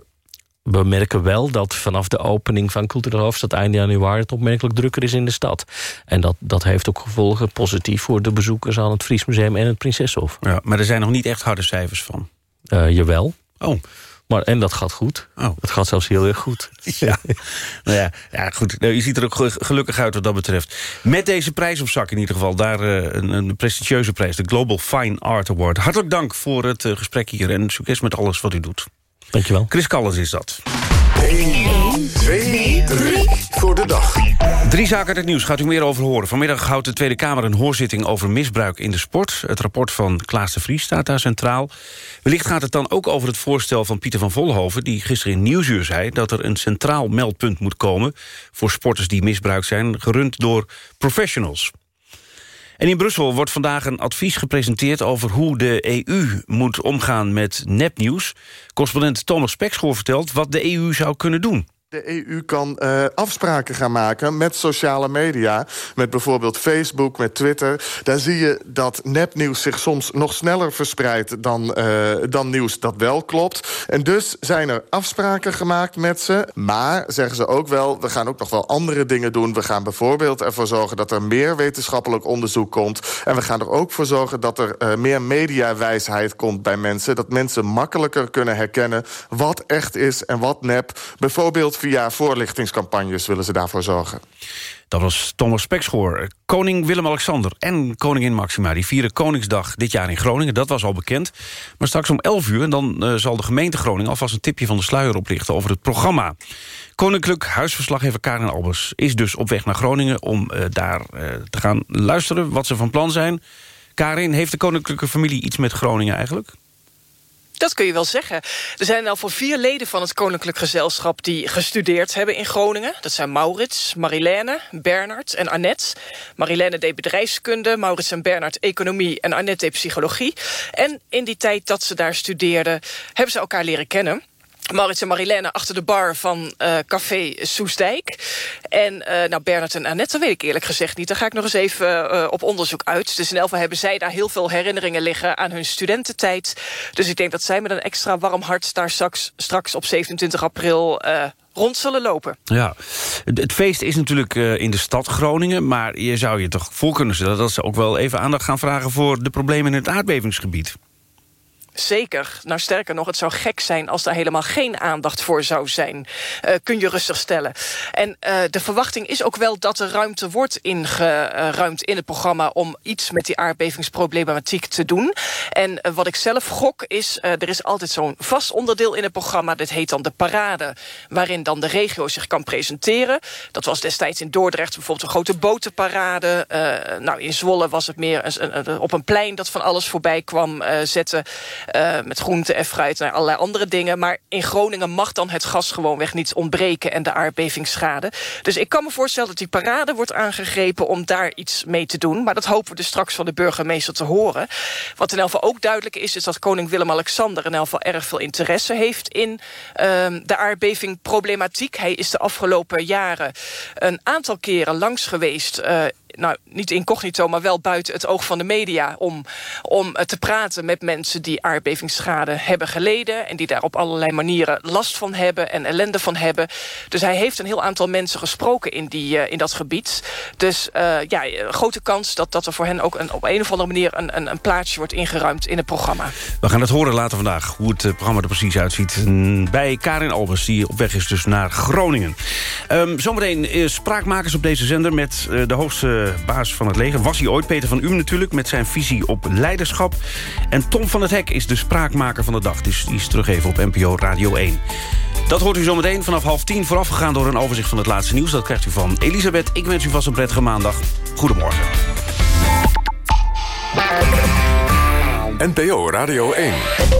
we merken wel dat vanaf de opening van Culturele Hoofdstad einde januari... het opmerkelijk drukker is in de stad. En dat, dat heeft ook gevolgen positief voor de bezoekers... aan het Friesmuseum en het Prinseshof. Ja, maar er zijn nog niet echt harde cijfers van. Uh, jawel. Oh. Maar, en dat gaat goed. Oh. Het gaat zelfs heel erg goed. Ja, nou ja, ja goed. Nou, je ziet er ook gelukkig uit wat dat betreft. Met deze prijs op zak in ieder geval. Daar uh, een, een, prestigieuze prijs. De Global Fine Art Award. Hartelijk dank voor het uh, gesprek hier. En succes met alles wat u doet. Dankjewel. Chris Callis is dat. 1, 2, 3 voor de dag. Drie zaken uit het nieuws gaat u meer over horen. Vanmiddag houdt de Tweede Kamer een hoorzitting over misbruik in de sport. Het rapport van Klaas de Vries staat daar centraal. Wellicht gaat het dan ook over het voorstel van Pieter van Vollenhoven... die gisteren in Nieuwsuur zei dat er een centraal meldpunt moet komen... voor sporters die misbruikt zijn, gerund door professionals. En in Brussel wordt vandaag een advies gepresenteerd... over hoe de EU moet omgaan met nepnieuws. Correspondent Thomas Spekschoor vertelt wat de EU zou kunnen doen. De EU kan uh, afspraken gaan maken met sociale media. Met bijvoorbeeld Facebook, met Twitter. Daar zie je dat nepnieuws zich soms nog sneller verspreidt... Dan, uh, dan nieuws dat wel klopt. En dus zijn er afspraken gemaakt met ze. Maar, zeggen ze ook wel, we gaan ook nog wel andere dingen doen. We gaan bijvoorbeeld ervoor zorgen dat er meer wetenschappelijk onderzoek komt. En we gaan er ook voor zorgen dat er uh, meer mediawijsheid komt bij mensen. Dat mensen makkelijker kunnen herkennen wat echt is en wat nep. Bijvoorbeeld via voorlichtingscampagnes willen ze daarvoor zorgen. Dat was Thomas Spekschoor. Koning Willem-Alexander en koningin Maxima... die vieren Koningsdag dit jaar in Groningen, dat was al bekend. Maar straks om 11 uur dan, uh, zal de gemeente Groningen... alvast een tipje van de sluier oplichten over het programma. Koninklijk huisverslaggever Karin Albers is dus op weg naar Groningen... om uh, daar uh, te gaan luisteren wat ze van plan zijn. Karin, heeft de koninklijke familie iets met Groningen eigenlijk? Dat kun je wel zeggen. Er zijn al voor vier leden van het Koninklijk Gezelschap... die gestudeerd hebben in Groningen. Dat zijn Maurits, Marilène, Bernard en Annette. Marilène deed bedrijfskunde, Maurits en Bernard economie... en Annette deed psychologie. En in die tijd dat ze daar studeerden... hebben ze elkaar leren kennen... Maurits en Marilène achter de bar van uh, Café Soesdijk. En uh, nou, Bernard en Annette, weet ik eerlijk gezegd niet. Daar ga ik nog eens even uh, op onderzoek uit. Dus in elk hebben zij daar heel veel herinneringen liggen... aan hun studententijd. Dus ik denk dat zij met een extra warm hart... daar straks, straks op 27 april rond zullen lopen. Ja, het feest is natuurlijk in de stad Groningen... maar je zou je toch voor kunnen stellen... dat ze ook wel even aandacht gaan vragen... voor de problemen in het aardbevingsgebied. Zeker. Nou, sterker nog, het zou gek zijn als daar helemaal geen aandacht voor zou zijn. Uh, kun je rustig stellen. En uh, de verwachting is ook wel dat er ruimte wordt ingeruimd in het programma... om iets met die aardbevingsproblematiek te doen. En uh, wat ik zelf gok is, er is altijd zo'n vast onderdeel in het programma... dat heet dan de parade, waarin dan de regio zich kan presenteren. Dat was destijds in Dordrecht bijvoorbeeld een grote botenparade. nou, in Zwolle was het meer een, op een plein dat van alles voorbij kwam zetten... Uh, met groente en fruit en allerlei andere dingen. Maar in Groningen mag dan het gas gewoonweg niet ontbreken... en de aardbevingsschade. Dus ik kan me voorstellen dat die parade wordt aangegrepen... om daar iets mee te doen. Maar dat hopen we dus straks van de burgemeester te horen. Wat in elk ook duidelijk is... is dat koning Willem-Alexander in elk erg veel interesse heeft... in uh, de aardbevingproblematiek. Hij is de afgelopen jaren een aantal keren langs geweest... Uh, nou, niet incognito, maar wel buiten het oog van de media... om, om te praten met mensen die aardbevingsschade hebben geleden... en die daar op allerlei manieren last van hebben en ellende van hebben. Dus hij heeft een heel aantal mensen gesproken in, die, uh, in dat gebied. Dus uh, ja, een grote kans dat, dat er voor hen ook een, op een of andere manier... Een, een, een plaatsje wordt ingeruimd in het programma. We gaan het horen later vandaag, hoe het programma er precies uitziet. Bij Karin Albers, die op weg is dus naar Groningen. Um, zometeen spraakmakers op deze zender met de hoogste baas van het leger. Was hij ooit, Peter van Uhm natuurlijk, met zijn visie op leiderschap. En Tom van het Hek is de spraakmaker van de dag. Dus die is terug even op NPO Radio 1. Dat hoort u zometeen vanaf half tien voorafgegaan door een overzicht van het laatste nieuws. Dat krijgt u van Elisabeth. Ik wens u vast een prettige maandag. Goedemorgen. NPO Radio 1.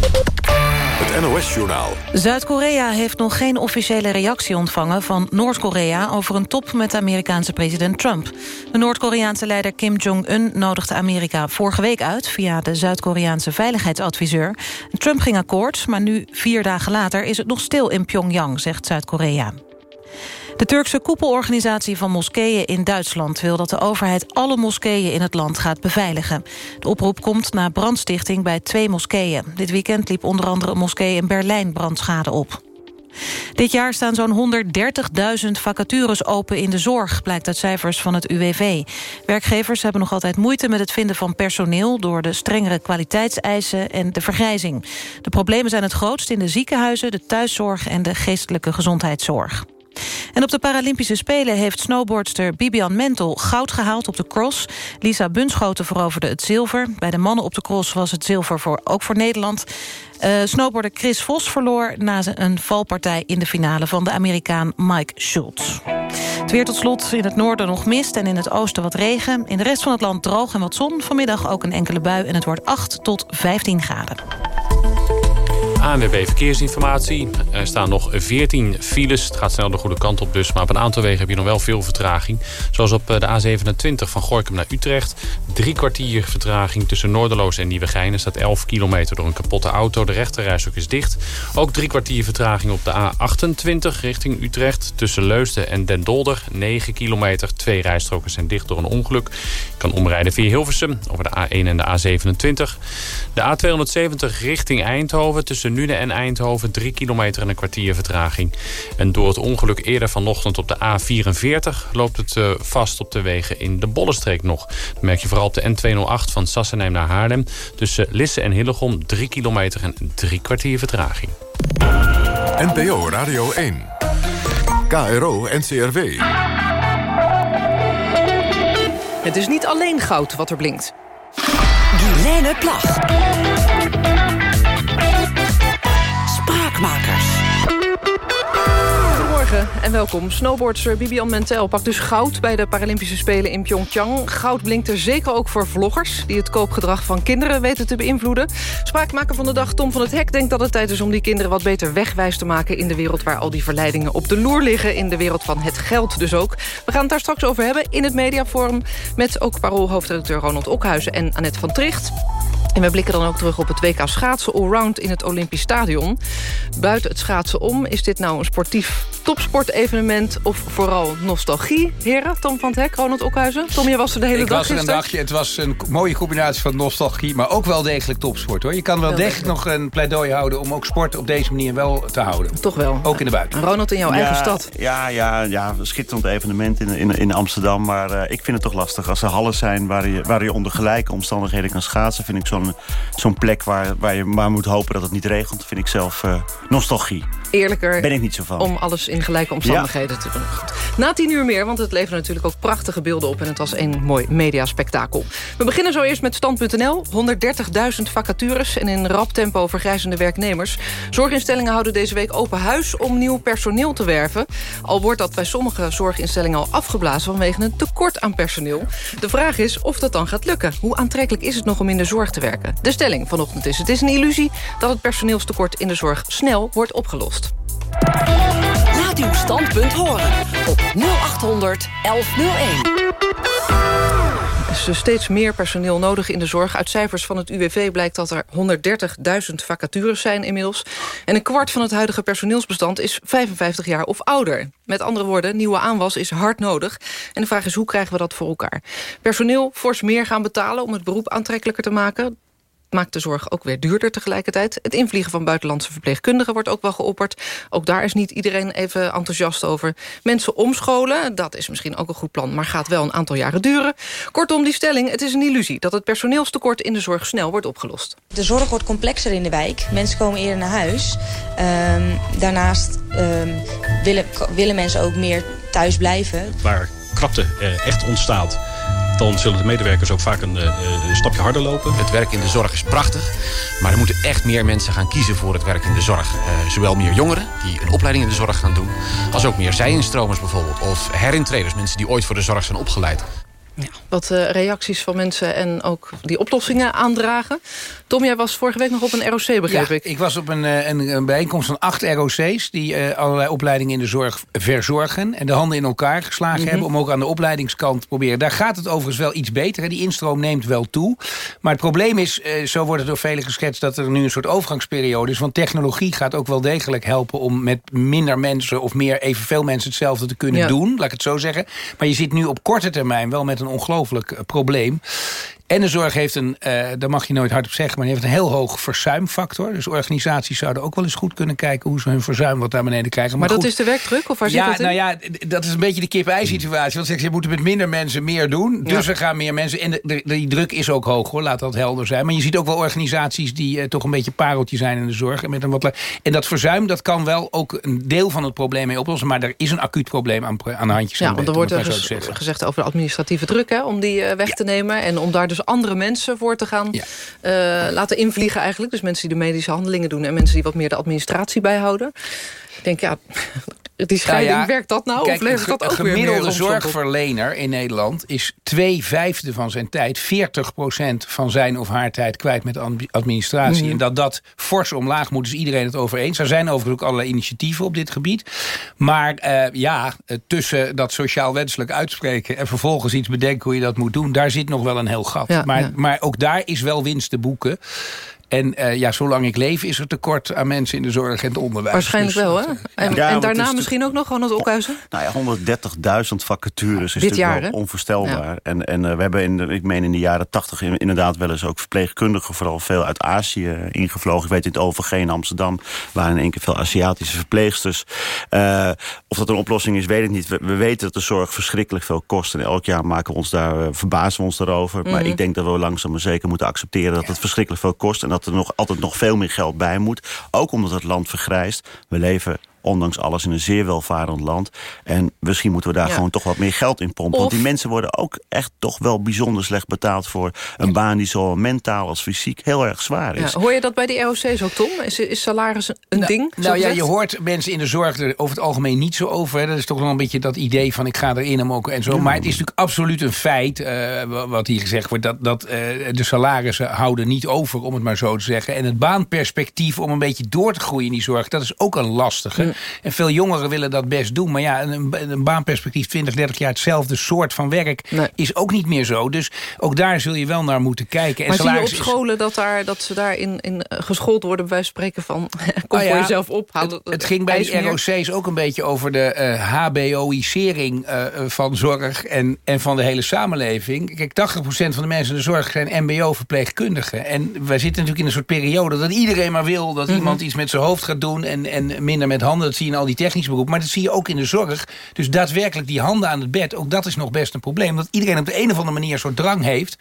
Zuid-Korea heeft nog geen officiële reactie ontvangen van Noord-Korea... over een top met Amerikaanse president Trump. De Noord-Koreaanse leider Kim Jong-un nodigde Amerika vorige week uit... via de Zuid-Koreaanse veiligheidsadviseur. Trump ging akkoord, maar nu, vier dagen later... is het nog stil in Pyongyang, zegt Zuid-Korea. De Turkse koepelorganisatie van moskeeën in Duitsland... wil dat de overheid alle moskeeën in het land gaat beveiligen. De oproep komt na brandstichting bij twee moskeeën. Dit weekend liep onder andere een moskee in Berlijn brandschade op. Dit jaar staan zo'n 130.000 vacatures open in de zorg... blijkt uit cijfers van het UWV. Werkgevers hebben nog altijd moeite met het vinden van personeel... door de strengere kwaliteitseisen en de vergrijzing. De problemen zijn het grootst in de ziekenhuizen, de thuiszorg... en de geestelijke gezondheidszorg. En op de Paralympische Spelen heeft snowboardster Bibian Mentel goud gehaald op de cross. Lisa Bunschoten veroverde het zilver. Bij de mannen op de cross was het zilver voor, ook voor Nederland. Uh, snowboarder Chris Vos verloor na een valpartij in de finale van de Amerikaan Mike Schultz. Het weer tot slot in het noorden nog mist en in het oosten wat regen. In de rest van het land droog en wat zon. Vanmiddag ook een enkele bui en het wordt 8 tot 15 graden. ANWB Verkeersinformatie. Er staan nog 14 files. Het gaat snel de goede kant op dus. Maar op een aantal wegen heb je nog wel veel vertraging. Zoals op eh, de A27 van Gorkum naar Utrecht. Drie kwartier vertraging tussen Noorderloos en Nieuwegein. Er staat 11 kilometer door een kapotte auto. De rechterrijstok is dicht. Ook drie kwartier vertraging op de A28 richting Utrecht. Tussen Leusden en Den Dolder. 9 kilometer. Twee rijstroken zijn dicht door een ongeluk. Je kan omrijden via Hilversum over de A1 en de A27. De A270 richting Eindhoven tussen Nune en Eindhoven 3 kilometer en een kwartier vertraging. En door het ongeluk eerder vanochtend op de A44 loopt het uh, vast op de wegen in de Bollenstreek nog. Dat merk je vooral op de N208 van Sassenheim naar Haarlem. Tussen Lisse en Hillegom 3 kilometer en drie kwartier vertraging. NPO Radio 1. KRO NCRW. Het is niet alleen goud wat er blinkt. Guilaine Plag. En welkom. Snowboardster Bibian Mentel pakt dus goud bij de Paralympische Spelen in Pyeongchang. Goud blinkt er zeker ook voor vloggers... die het koopgedrag van kinderen weten te beïnvloeden. Spraakmaker van de dag Tom van het Hek denkt dat het tijd is... om die kinderen wat beter wegwijs te maken in de wereld... waar al die verleidingen op de loer liggen. In de wereld van het geld dus ook. We gaan het daar straks over hebben in het mediaforum... met ook paroolhoofdredacteur Ronald Okhuizen en Annette van Tricht. En we blikken dan ook terug op het WK schaatsen allround in het Olympisch Stadion. Buiten het schaatsen om, is dit nou een sportief topsportevenement of vooral nostalgie? Heren, Tom van het Hek, Ronald Okhuizen. Tom, je was er de hele ik dag was er een dagje. Het was een mooie combinatie van nostalgie, maar ook wel degelijk topsport. hoor. Je kan wel, degelijk nog een pleidooi houden om ook sport op deze manier wel te houden. Toch wel. Ook in de buiten. Ronald, in jouw eigen stad. Ja, ja, ja, een schitterend evenement in, in, in Amsterdam. Maar eh, ik vind het toch lastig. Als er hallen zijn waar je, waar je onder gelijke omstandigheden kan schaatsen... vind ik zo'n plek waar, waar je maar moet hopen dat het niet regent... vind ik zelf eh, nostalgie. Eerlijker Ben ik niet zo van. om alles in gelijke omstandigheden te doen. Na tien uur meer, want het levert natuurlijk ook prachtige beelden op... en het was een mooi mediaspectakel. We beginnen zo eerst met Stand.nl. 130.000 vacatures en in rap tempo vergrijzende werknemers. Zorginstellingen houden deze week open huis om nieuw personeel te werven. Al wordt dat bij sommige zorginstellingen al afgeblazen... vanwege een tekort aan personeel. De vraag is of dat dan gaat lukken. Hoe aantrekkelijk is het nog om in de zorg te werken? De stelling vanochtend is... het is een illusie dat het personeelstekort in de zorg snel wordt opgelost. Laat uw standpunt horen op 0800 1101. Er is steeds meer personeel nodig in de zorg. Uit cijfers van het UWV blijkt dat er 130.000 vacatures zijn inmiddels. En een kwart van het huidige personeelsbestand is 55 jaar of ouder. Met andere woorden, nieuwe aanwas is hard nodig. En de vraag is, hoe krijgen we dat voor elkaar? Personeel fors meer gaan betalen om het beroep aantrekkelijker te maken maakt de zorg ook weer duurder tegelijkertijd. Het invliegen van buitenlandse verpleegkundigen wordt ook wel geopperd. Ook daar is niet iedereen even enthousiast over. Mensen omscholen, dat is misschien ook een goed plan... maar gaat wel een aantal jaren duren. Kortom, die stelling, het is een illusie... dat het personeelstekort in de zorg snel wordt opgelost. De zorg wordt complexer in de wijk. Mensen komen eerder naar huis. Ehm, daarnaast ehm, willen, willen mensen ook meer thuis blijven. Waar krapte er echt ontstaat dan zullen de medewerkers ook vaak een, eh, een stapje harder lopen. Het werk in de zorg is prachtig, maar er moeten echt meer mensen gaan kiezen voor het werk in de zorg. Eh, zowel meer jongeren die een opleiding in de zorg gaan doen, als ook meer zij-instromers bijvoorbeeld. Of herintreders, mensen die ooit voor de zorg zijn opgeleid. Wat eh, reacties van mensen en ook die oplossingen aandragen. Tom, jij was vorige week nog op een ROC, begreep ja, ik. ik was op een, eh, een, een bijeenkomst van acht ROC's... die eh, allerlei opleidingen in de zorg verzorgen... en de handen in elkaar geslagen Mhm. hebben... om ook aan de opleidingskant te proberen. Daar gaat het overigens wel iets beter. Hè. Die instroom neemt wel toe. Maar het probleem is, zo wordt het door velen geschetst... dat er nu een soort overgangsperiode is. Want technologie gaat ook wel degelijk helpen... om met minder mensen of meer evenveel mensen hetzelfde te kunnen Ja. doen. Laat ik het zo zeggen. Maar je zit nu op korte termijn wel met een ongelooflijk eh, probleem. En de zorg heeft een, uh, daar mag je nooit hardop zeggen... maar die heeft een heel hoog verzuimfactor. Dus organisaties zouden ook wel eens goed kunnen kijken... hoe ze hun verzuim wat naar beneden krijgen. Maar, dat is de werkdruk? Of waar ja, zit dat in? Nou ja, dat is een beetje de kip-ei situatie. Want ze, ze moeten met minder mensen meer doen. Dus er gaan meer mensen... En de, de, die druk is ook hoog, hoor. Laat dat helder zijn. Maar je ziet ook wel organisaties die uh, toch een beetje pareltje zijn in de zorg. En, met een wat, en dat verzuim, dat kan wel ook een deel van het probleem mee oplossen. Maar er is een acuut probleem aan, aan de handjes. Ja, want er wordt er gezegd over de administratieve druk... Hè, om die uh, weg ja. te nemen. En om daar dus andere mensen voor te gaan ja. uh, laten invliegen eigenlijk. Dus mensen die de medische handelingen doen... en mensen die wat meer de administratie bijhouden. Ik denk, ja, die scheiding, nou ja, werkt dat nou? Kijk, of levert dat ook een gemiddelde weer zorgverlener in Nederland... is twee vijfde van zijn tijd, 40% van zijn of haar tijd... kwijt met administratie. Mhm. Mm. En dat dat fors omlaag moet, is iedereen het over eens. Er zijn overigens ook allerlei initiatieven op dit gebied. Maar uh, ja, tussen dat sociaal wenselijk uitspreken... en vervolgens iets bedenken hoe je dat moet doen... daar zit nog wel een heel gat. Ja, maar, ja. maar ook daar is wel winst te boeken... En uh, ja, zolang ik leef is er tekort aan mensen in de zorg en het onderwijs. Waarschijnlijk dus, wel, hè? En, ja, en daarna misschien ook nog gewoon het Okhuizen? Nou ja, 130.000 vacatures is Dit natuurlijk jaar, onvoorstelbaar. Ja. En, en uh, we hebben, in de, ik meen in de jaren 80 inderdaad wel eens ook verpleegkundigen... vooral veel uit Azië ingevlogen. Ik weet in het OVG in Amsterdam waren in één keer veel Aziatische verpleegsters. Uh, of dat een oplossing is, weet ik niet. We, we, weten dat de zorg verschrikkelijk veel kost. En elk jaar maken we ons daar, verbazen we ons daarover. Mm -hmm. Maar ik denk dat we langzaam maar zeker moeten accepteren... dat het verschrikkelijk veel kost en dat er nog altijd nog veel meer geld bij moet. Ook omdat het land vergrijst. We leven ondanks alles in een zeer welvarend land. En misschien moeten we daar Ja. gewoon toch wat meer geld in pompen. Want die mensen worden ook echt toch wel bijzonder slecht betaald... voor een baan die zowel mentaal als fysiek heel erg zwaar is. Ja, hoor je dat bij de ROC's ook, Tom? Is, is salaris een, een ding? Nou ja, je hoort mensen in de zorg er over het algemeen niet zo over. Hè. Dat is toch wel een beetje dat idee van ik ga erin om ook en zo. Maar het is natuurlijk absoluut een feit, eh, wat hier gezegd wordt... dat, dat eh, de salarissen houden niet over, om het maar zo te zeggen. En het baanperspectief om een beetje door te groeien in die zorg... dat is ook een lastige. En veel jongeren willen dat best doen. Maar ja, een, een baanperspectief 20, 30 jaar hetzelfde soort van werk... is ook niet meer zo. Dus ook daar zul je wel naar moeten kijken. En Maar zie je op is- scholen dat, daar, dat ze daarin in, eh, geschoold worden... bij spreken van, kom ja, voor jezelf op. Het, het ging bij de. ROC's ook een beetje over de eh, HBOïsering eh, van zorg en, en van de hele samenleving. Kijk, 80% van de mensen in de zorg zijn mbo-verpleegkundigen. En wij zitten natuurlijk in een soort periode dat iedereen maar wil... dat Mhm. iemand iets met zijn hoofd gaat doen en, en minder met handen. Dat zie je in al die technische beroepen. Maar dat zie je ook in de zorg. Dus daadwerkelijk die handen aan het bed, ook dat is nog best een probleem. Dat iedereen op de een of andere manier soort drang heeft.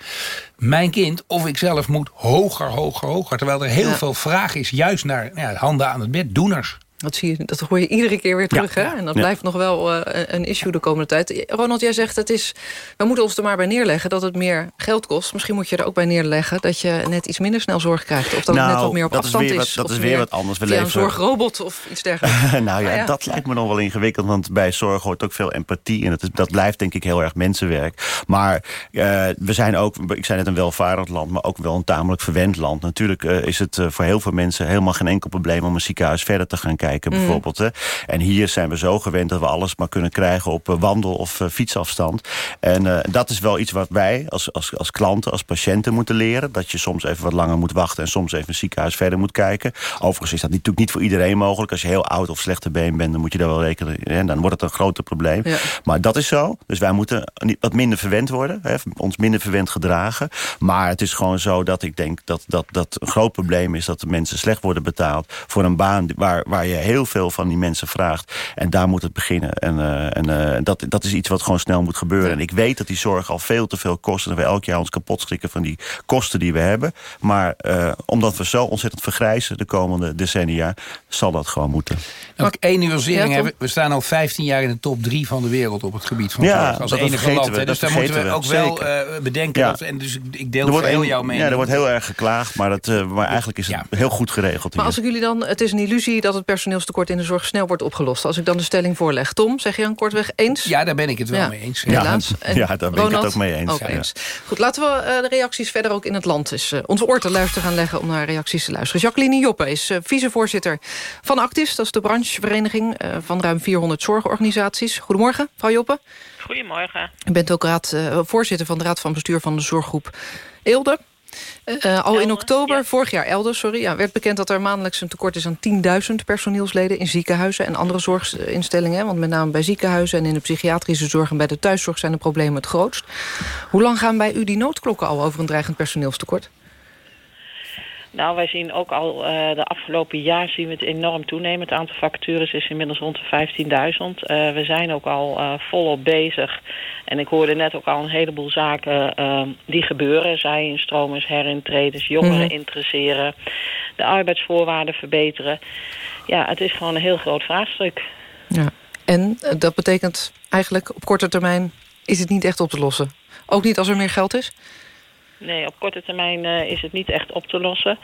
Mijn kind of ik zelf moet hoger, hoger, hoger. Terwijl er heel Ja. veel vraag is juist naar ja, handen aan het bed, doeners. Dat, zie je, dat hoor je iedere keer weer terug. Ja, hè? En dat Ja. blijft nog wel eh, een issue de komende tijd. Ronald, jij zegt het is. We moeten ons er maar bij neerleggen dat het meer geld kost. Misschien moet je er ook bij neerleggen dat je net iets minder snel zorg krijgt. Of dat het Nou, net wat meer op dat is afstand weer is. wat- dat is weer wat anders. We via een leven- zorgrobot of iets dergelijks. nou ja, ja. dat lijkt me nog wel ingewikkeld. Want bij zorg hoort ook veel empathie. En dat, is, dat blijft denk ik heel erg mensenwerk. Maar eh, we zijn ook, ik zei net een welvarend land... maar ook wel een tamelijk verwend land. Natuurlijk eh, is het voor heel veel mensen helemaal geen enkel probleem... om een ziekenhuis verder te gaan kijken Mm. bijvoorbeeld. Hè. En hier zijn we zo gewend dat we alles maar kunnen krijgen... op eh, wandel- of eh, fietsafstand. En eh, dat is wel iets wat wij als, als, als klanten, als patiënten moeten leren. Dat je soms even wat langer moet wachten... en soms even een ziekenhuis verder moet kijken. Overigens is dat natuurlijk niet voor iedereen mogelijk. Als je heel oud of slechte been bent, dan moet je daar wel rekenen. Hè, dan wordt het een groter probleem. Ja. Maar dat is zo. Dus wij moeten wat minder verwend worden. Hè, ons minder verwend gedragen. Maar het is gewoon zo dat ik denk dat dat, dat een groot probleem is... dat de mensen slecht worden betaald voor een baan... waar, waar je heel veel van die mensen vraagt. En daar moet het beginnen. En, eh, en eh, dat, dat is iets wat gewoon snel moet gebeuren. En ik weet dat die zorg al veel te veel kost... en dat we elk jaar ons kapot schrikken van die kosten die we hebben. Maar eh, omdat we zo ontzettend vergrijzen de komende decennia... zal dat gewoon moeten. Nog één nuancering. Hebben. we staan al 15 jaar in de top 3 van de wereld op het gebied van Ja, zorg. Als dat enige land. we, Dus daar moeten we ook wel eh, bedenken. Ja. Dat, en dus ik deel wordt heel jouw mening. Ja, er wordt heel erg geklaagd, maar, dat, maar eigenlijk is het heel goed geregeld. Maar hier. als ik jullie dan, het is een illusie dat het personeelstekort in de zorg snel wordt opgelost. Als ik dan de stelling voorleg. Tom, zeg je dan kortweg eens? Ja, daar ben ik het wel Ja, mee eens. Helaas. Ja, En ja, daar ben ik het ook mee eens. Ook Ja. eens. Goed, laten we eh, de reacties verder ook in het land eens eh, onze oor te luisteren gaan leggen om naar reacties te luisteren. Jacqueline Joppe is eh, vicevoorzitter van Actis. Dat is de branchevereniging eh, van ruim 400 zorgorganisaties. Goedemorgen, mevrouw Joppe. Goedemorgen. U bent ook raad, voorzitter van de Raad van Bestuur van de Zorggroep Eelde. Uh, al in oktober, vorig jaar elders, sorry, ja, werd bekend dat er maandelijks een tekort is aan 10.000 personeelsleden in ziekenhuizen en andere zorginstellingen. Want met name bij ziekenhuizen en in de psychiatrische zorg en bij de thuiszorg zijn de problemen het grootst. Hoe lang gaan bij u die noodklokken al over een dreigend personeelstekort? Nou, wij zien ook al uh, de afgelopen jaar zien we het enorm toenemen. Het aantal vacatures is inmiddels rond de 15.000. Uh, we zijn ook al uh, volop bezig. En ik hoorde net ook al een heleboel zaken die gebeuren. Zij instromers, herintreders, jongeren mm. interesseren. De arbeidsvoorwaarden verbeteren. Ja, het is gewoon een heel groot vraagstuk. Ja. En dat betekent eigenlijk op korte termijn is het niet echt op te lossen. Ook niet als er meer geld is? Nee, op korte termijn uh, is het niet echt op te lossen.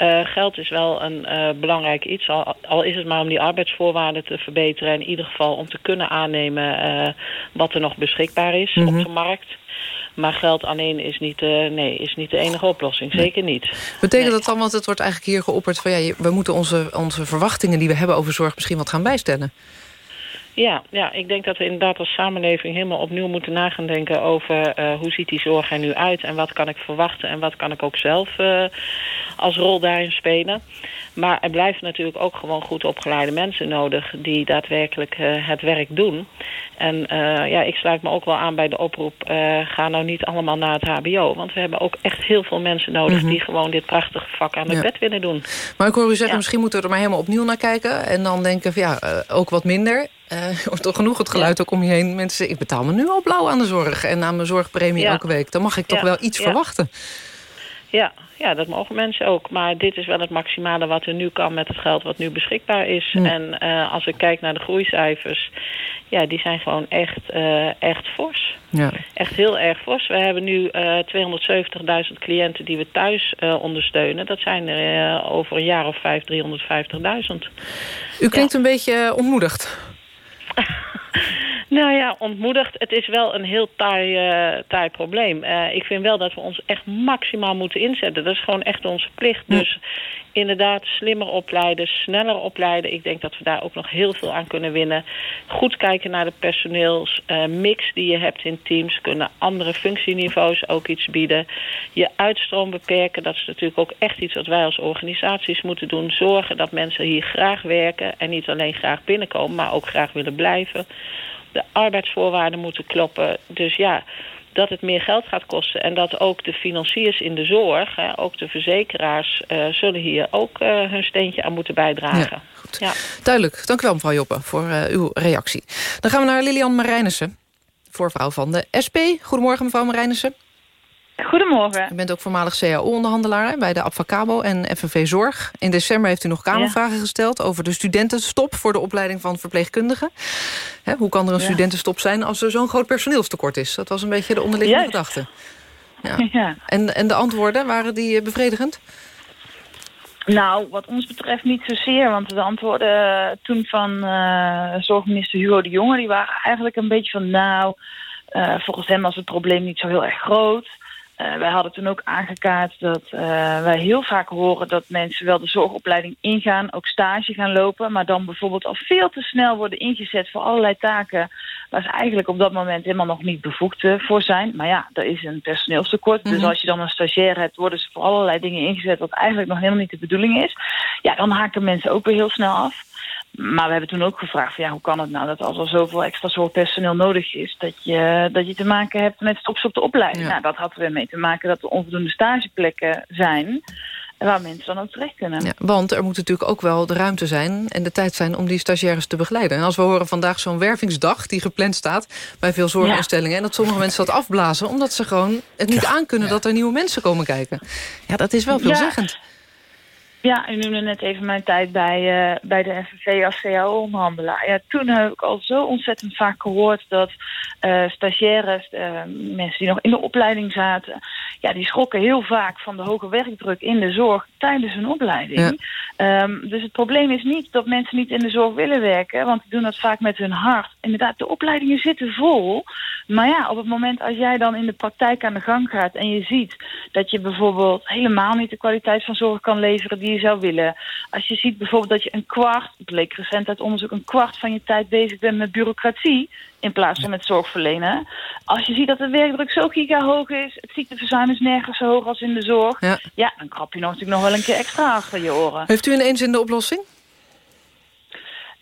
Uh, geld is wel een uh, belangrijk iets. Al, al, is het maar om die arbeidsvoorwaarden te verbeteren... en in ieder geval om te kunnen aannemen wat er nog beschikbaar is mm -hmm. op de markt. Maar geld alleen is niet, nee, is niet de enige oplossing. Zeker niet. Betekent nee. dat dan, want het wordt eigenlijk hier geopperd... van ja, we moeten onze, onze verwachtingen die we hebben over zorg misschien wat gaan bijstellen? Ja, ja, ik denk dat we inderdaad als samenleving helemaal opnieuw moeten nagaan denken over uh, hoe ziet die zorg er nu uit en wat kan ik verwachten en wat kan ik ook zelf uh, als rol daarin spelen. Maar er blijven natuurlijk ook gewoon goed opgeleide mensen nodig die daadwerkelijk uh, het werk doen. En ja, ik sluit me ook wel aan bij de oproep, ga nou niet allemaal naar het hbo. Want we hebben ook echt heel veel mensen nodig mm -hmm. die gewoon dit prachtige vak aan het ja. bed willen doen. Maar ik hoor u zeggen, ja. misschien moeten we er maar helemaal opnieuw naar kijken en dan denken van ja, ook wat minder. Uh, toch genoeg het geluid ja. ook om je heen. Mensen ik betaal me nu al blauw aan de zorg en aan mijn zorgpremie ja. elke week. Dan mag ik toch ja. wel iets verwachten. Ja, ja, dat mogen mensen ook. Maar dit is wel het maximale wat er nu kan met het geld wat nu beschikbaar is. En uh, als ik kijk naar de groeicijfers, ja, die zijn gewoon echt, uh, echt fors. Ja. Echt heel erg fors. We hebben nu 270.000 cliënten die we thuis ondersteunen. Dat zijn er over een jaar of vijf 350.000. U klinkt een beetje ontmoedigd. nou ja, ontmoedigd. Het is wel een heel taai, uh, taai probleem. Uh, ik vind wel dat we ons echt maximaal moeten inzetten. Dat is gewoon echt onze plicht. Dus inderdaad slimmer opleiden, sneller opleiden. Ik denk dat we daar ook nog heel veel aan kunnen winnen. Goed kijken naar de personeelsmix uh, die je hebt in teams. Kunnen andere functieniveaus ook iets bieden. Je uitstroom beperken. Dat is natuurlijk ook echt iets wat wij als organisaties moeten doen. Zorgen dat mensen hier graag werken. En niet alleen graag binnenkomen, maar ook graag willen blijven. De arbeidsvoorwaarden moeten kloppen. Dus ja, dat het meer geld gaat kosten. En dat ook de financiers in de zorg, hè, ook de verzekeraars... Uh, zullen hier ook uh, hun steentje aan moeten bijdragen. Ja, goed. Ja. Duidelijk. Dank u wel, mevrouw Joppe, voor uh, uw reactie. Dan gaan we naar Lilian Marijnissen, voorvrouw van de SP. Goedemorgen, mevrouw Marijnissen. Goedemorgen. U bent ook voormalig CAO-onderhandelaar bij de Abfacabo en FNV Zorg. In december heeft u nog Kamervragen ja. gesteld over de studentenstop... voor de opleiding van verpleegkundigen. Hè, hoe kan er een ja. studentenstop zijn als er zo'n groot personeelstekort is? Dat was een beetje de onderliggende Juist. gedachte. Ja. ja. En, en de antwoorden, waren die bevredigend? Nou, wat ons betreft niet zozeer. Want de antwoorden toen van uh, zorgminister Hugo de Jonge... die waren eigenlijk een beetje van... nou, uh, volgens hem was het probleem niet zo heel erg groot... Uh, wij hadden toen ook aangekaart dat uh, wij heel vaak horen dat mensen wel de zorgopleiding ingaan, ook stage gaan lopen, maar dan bijvoorbeeld al veel te snel worden ingezet voor allerlei taken waar ze eigenlijk op dat moment helemaal nog niet bevoegd uh, voor zijn. Maar ja, er is een personeelstekort, mm -hmm. dus als je dan een stagiair hebt, worden ze voor allerlei dingen ingezet wat eigenlijk nog helemaal niet de bedoeling is. Ja, dan haken mensen ook weer heel snel af. Maar we hebben toen ook gevraagd, van, ja, hoe kan het nou dat als er zoveel extra zorgpersoneel nodig is, dat je, dat je te maken hebt met stops op de opleiding. Ja. Nou, dat had er weer mee te maken dat er onvoldoende stageplekken zijn waar mensen dan ook terecht kunnen. Ja, want er moet natuurlijk ook wel de ruimte zijn en de tijd zijn om die stagiaires te begeleiden. En als we horen vandaag zo'n wervingsdag die gepland staat bij veel zorginstellingen... Ja. en dat sommige mensen dat afblazen omdat ze gewoon het niet ja. aankunnen dat er nieuwe mensen komen kijken. Ja, dat is wel veelzeggend. Ja, u noemde net even mijn tijd bij, uh, bij de FNV als CAO-onderhandelaar. Ja, toen heb ik al zo ontzettend vaak gehoord dat uh, stagiaires, uh, mensen die nog in de opleiding zaten... ja, die schrokken heel vaak van de hoge werkdruk in de zorg tijdens hun opleiding. Ja. Um, dus het probleem is niet dat mensen niet in de zorg willen werken... want die doen dat vaak met hun hart. Inderdaad, de opleidingen zitten vol. Maar ja, op het moment als jij dan in de praktijk aan de gang gaat... en je ziet dat je bijvoorbeeld helemaal niet de kwaliteit van zorg kan leveren... die je zou willen. Als je ziet bijvoorbeeld dat je een kwart, bleek recent uit onderzoek... een kwart van je tijd bezig bent met bureaucratie... in plaats van met zorgverlenen. Als je ziet dat de werkdruk zo giga hoog is... het ziekteverzuim is nergens zo hoog als in de zorg... Ja. dan krap je nog natuurlijk nog wel een keer extra achter je oren. Heeft u ineens in de oplossing?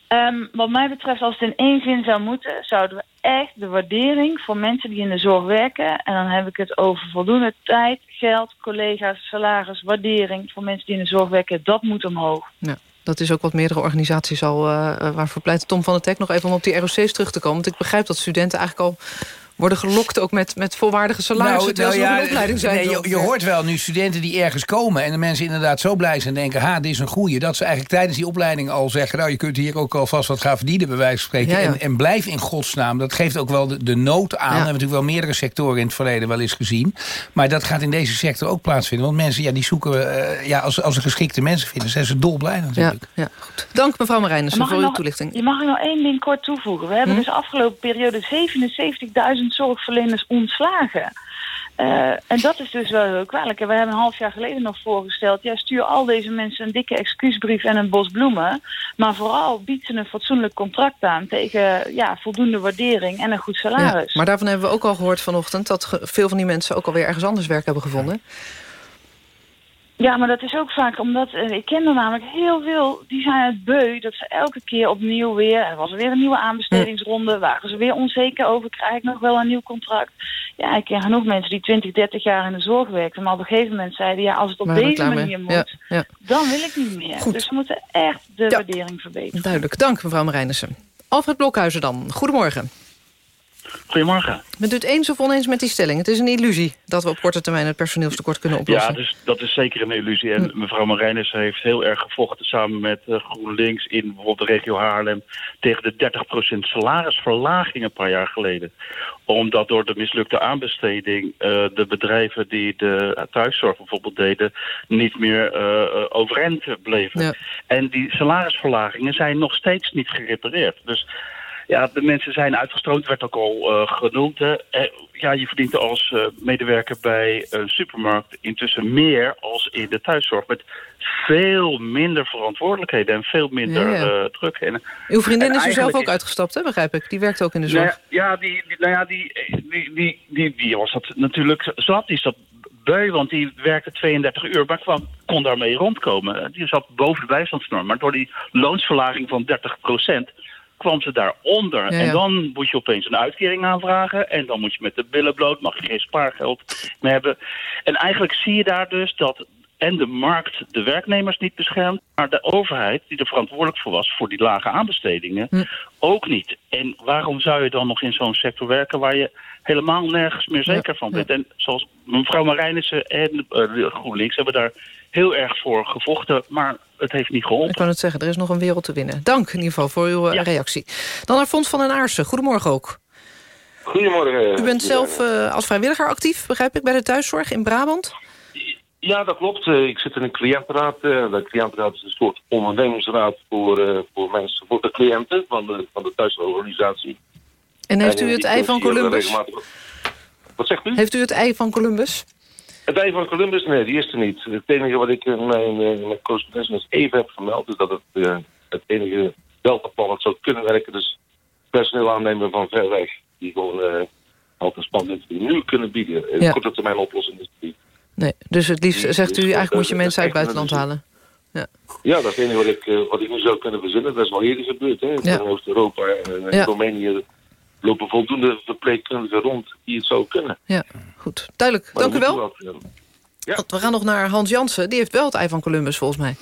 Ehm, wat mij betreft, als het in één zin zou moeten... zouden we echt de waardering voor mensen die in de zorg werken... en dan heb ik het over voldoende tijd, geld, collega's, salaris, waardering... voor mensen die in de zorg werken, dat moet omhoog. Ja. Dat is ook wat meerdere organisaties al uh, waarvoor pleit Tom van der Tek nog even om op die ROC's terug te komen. Want ik begrijp dat studenten eigenlijk al worden gelokt ook met, met volwaardige salarissen... nou, nou ja, opleiding zijn. Nee, je, je, hoort wel nu studenten die ergens komen... en de mensen inderdaad zo blij zijn en denken... ha, dit is een goeie, dat ze eigenlijk tijdens die opleiding al zeggen... nou, je kunt hier ook alvast wat gaan verdienen, bij wijze van spreken. En, en, blijf in godsnaam, dat geeft ook wel de, de nood aan. We hebben natuurlijk wel meerdere sectoren in het verleden wel eens gezien. Maar dat gaat in deze sector ook plaatsvinden. Want mensen, ja, die zoeken... Uh, ja, als, als ze geschikte mensen vinden, zijn ze dolblij natuurlijk. Ja, goed. Dank mevrouw Marijnissen voor uw toelichting. Je mag er nog één ding kort toevoegen. We hebben hm? dus afgelopen periode 77.000 zorgverleners ontslagen. Uh, en dat is dus wel heel kwalijk. we hebben een half jaar geleden nog voorgesteld... ja, stuur al deze mensen een dikke excuusbrief en een bos bloemen. Maar vooral bied ze een fatsoenlijk contract aan... tegen ja, voldoende waardering en een goed salaris. Ja, maar daarvan hebben we ook al gehoord vanochtend... dat veel van die mensen ook alweer ergens anders werk hebben gevonden. Ja, maar dat is ook vaak omdat... Uh, ik ken er namelijk heel veel, die zijn het beu... dat ze elke keer opnieuw weer... er was er weer een nieuwe aanbestedingsronde... waren ze weer onzeker over... krijg ik nog wel een nieuw contract? Ja, ik ken genoeg mensen die 20, 30 jaar in de zorg werken... maar op een gegeven moment zeiden... ja, als het op deze manier moet, dan wil ik niet meer. Goed. Dus we moeten echt de waardering verbeteren. Duidelijk. Dank, mevrouw Marijnissen. Alfred Blokhuizen dan. Goedemorgen. Goedemorgen. Bent u het eens of oneens met die stelling? Het is een illusie dat we op korte termijn het personeelstekort kunnen oplossen. Ja, dus dat is zeker een illusie. En hm. mevrouw Marijnis heeft heel erg gevochten samen met uh, GroenLinks... in bijvoorbeeld de regio Haarlem tegen de 30% salarisverlaging een paar jaar geleden. Omdat door de mislukte aanbesteding uh, de bedrijven die de thuiszorg bijvoorbeeld deden... niet meer uh, overeind bleven. Ja. En die salarisverlagingen zijn nog steeds niet gerepareerd. Dus ja, de mensen zijn uitgestroomd, werd ook al uh, genoemd. Eh, ja, je verdient als uh, medewerker bij een supermarkt intussen meer als in de thuiszorg. Met veel minder verantwoordelijkheden en veel minder ja, ja. druk. En, Uw vriendin is er zelf ook uitgestapt, hè, begrijp ik? Die werkt ook in de zorg. Nou ja, die, die, nou ja, die, die, die, die, die was dat natuurlijk zat. Die zat beu, want die werkte 32 uur, maar kwam, kon daarmee rondkomen. Die zat boven de bijstandsnorm. Maar door die loonsverlaging van 30 procent kwam ze daaronder. Ja, ja. En dan moet je opeens een uitkering aanvragen. En dan moet je met de billen bloot, mag je geen spaargeld meer hebben. En eigenlijk zie je daar dus dat en de markt de werknemers niet beschermt... maar de overheid, die er verantwoordelijk voor was... voor die lage aanbestedingen, hm. ook niet. En waarom zou je dan nog in zo'n sector werken... waar je helemaal nergens meer zeker van bent? En zoals mevrouw Marijnissen en uh, GroenLinks hebben daar heel erg voor gevochten... maar het heeft niet geholpen. Ik kan het zeggen, er is nog een wereld te winnen. Dank in ieder geval voor uw ja. reactie. Dan naar Fons van den Aarsen. Goedemorgen ook. Goedemorgen. U bent zelf uh, als vrijwilliger actief, begrijp ik, bij de thuiszorg in Brabant? Ja, dat klopt. Ik zit in een cliëntenraad. De cliëntenraad is een soort ondernemingsraad voor, voor mensen, voor de cliënten van de, van de thuisorganisatie. En heeft u het ei van Columbus? Wat zegt u? Heeft u het ei van Columbus? Het ei van Columbus, nee, die is er niet. Het enige wat ik in mijn, mijn correspondentie even heb gemeld... is dat het uh, het enige deltaplan dat zou kunnen werken... dus personeel aannemen van ver weg... die gewoon uh, altijd spannend die nu kunnen bieden. Ja. Een korte termijn oplossing is niet. Nee, dus het liefst zegt u, eigenlijk moet je mensen uit het buitenland halen. Ja. ja, dat is het enige wat ik, wat ik nu zou kunnen verzinnen. Dat is wel eerder gebeurd. Hè? In Oost-Europa en ja. Roemenië lopen voldoende verpleegkundigen rond die het zo kunnen. Ja, goed. Duidelijk. Maar Dank u wel. ja. We gaan nog naar Hans Jansen. Die heeft wel het ei van Columbus, volgens mij.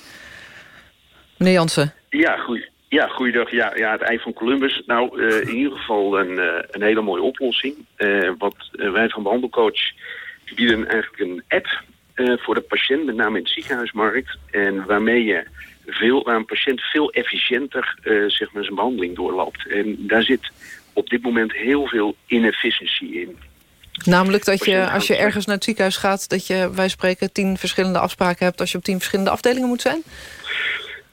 Meneer Jansen. Ja, goed. Ja, goeiedag. Ja, ja, het ei van Columbus. Nou, uh, in ieder geval een, uh, een hele mooie oplossing. Uh, wat wij van Behandelcoach bieden eigenlijk een app voor de patiënt, met name in het ziekenhuismarkt. En waarmee je veel, waar een patiënt veel efficiënter zeg maar, zijn behandeling doorloopt. En daar zit op dit moment heel veel inefficiëntie in. Namelijk dat je, als je ergens naar het ziekenhuis gaat... dat je, wij spreken, tien verschillende afspraken hebt... als je op tien verschillende afdelingen moet zijn?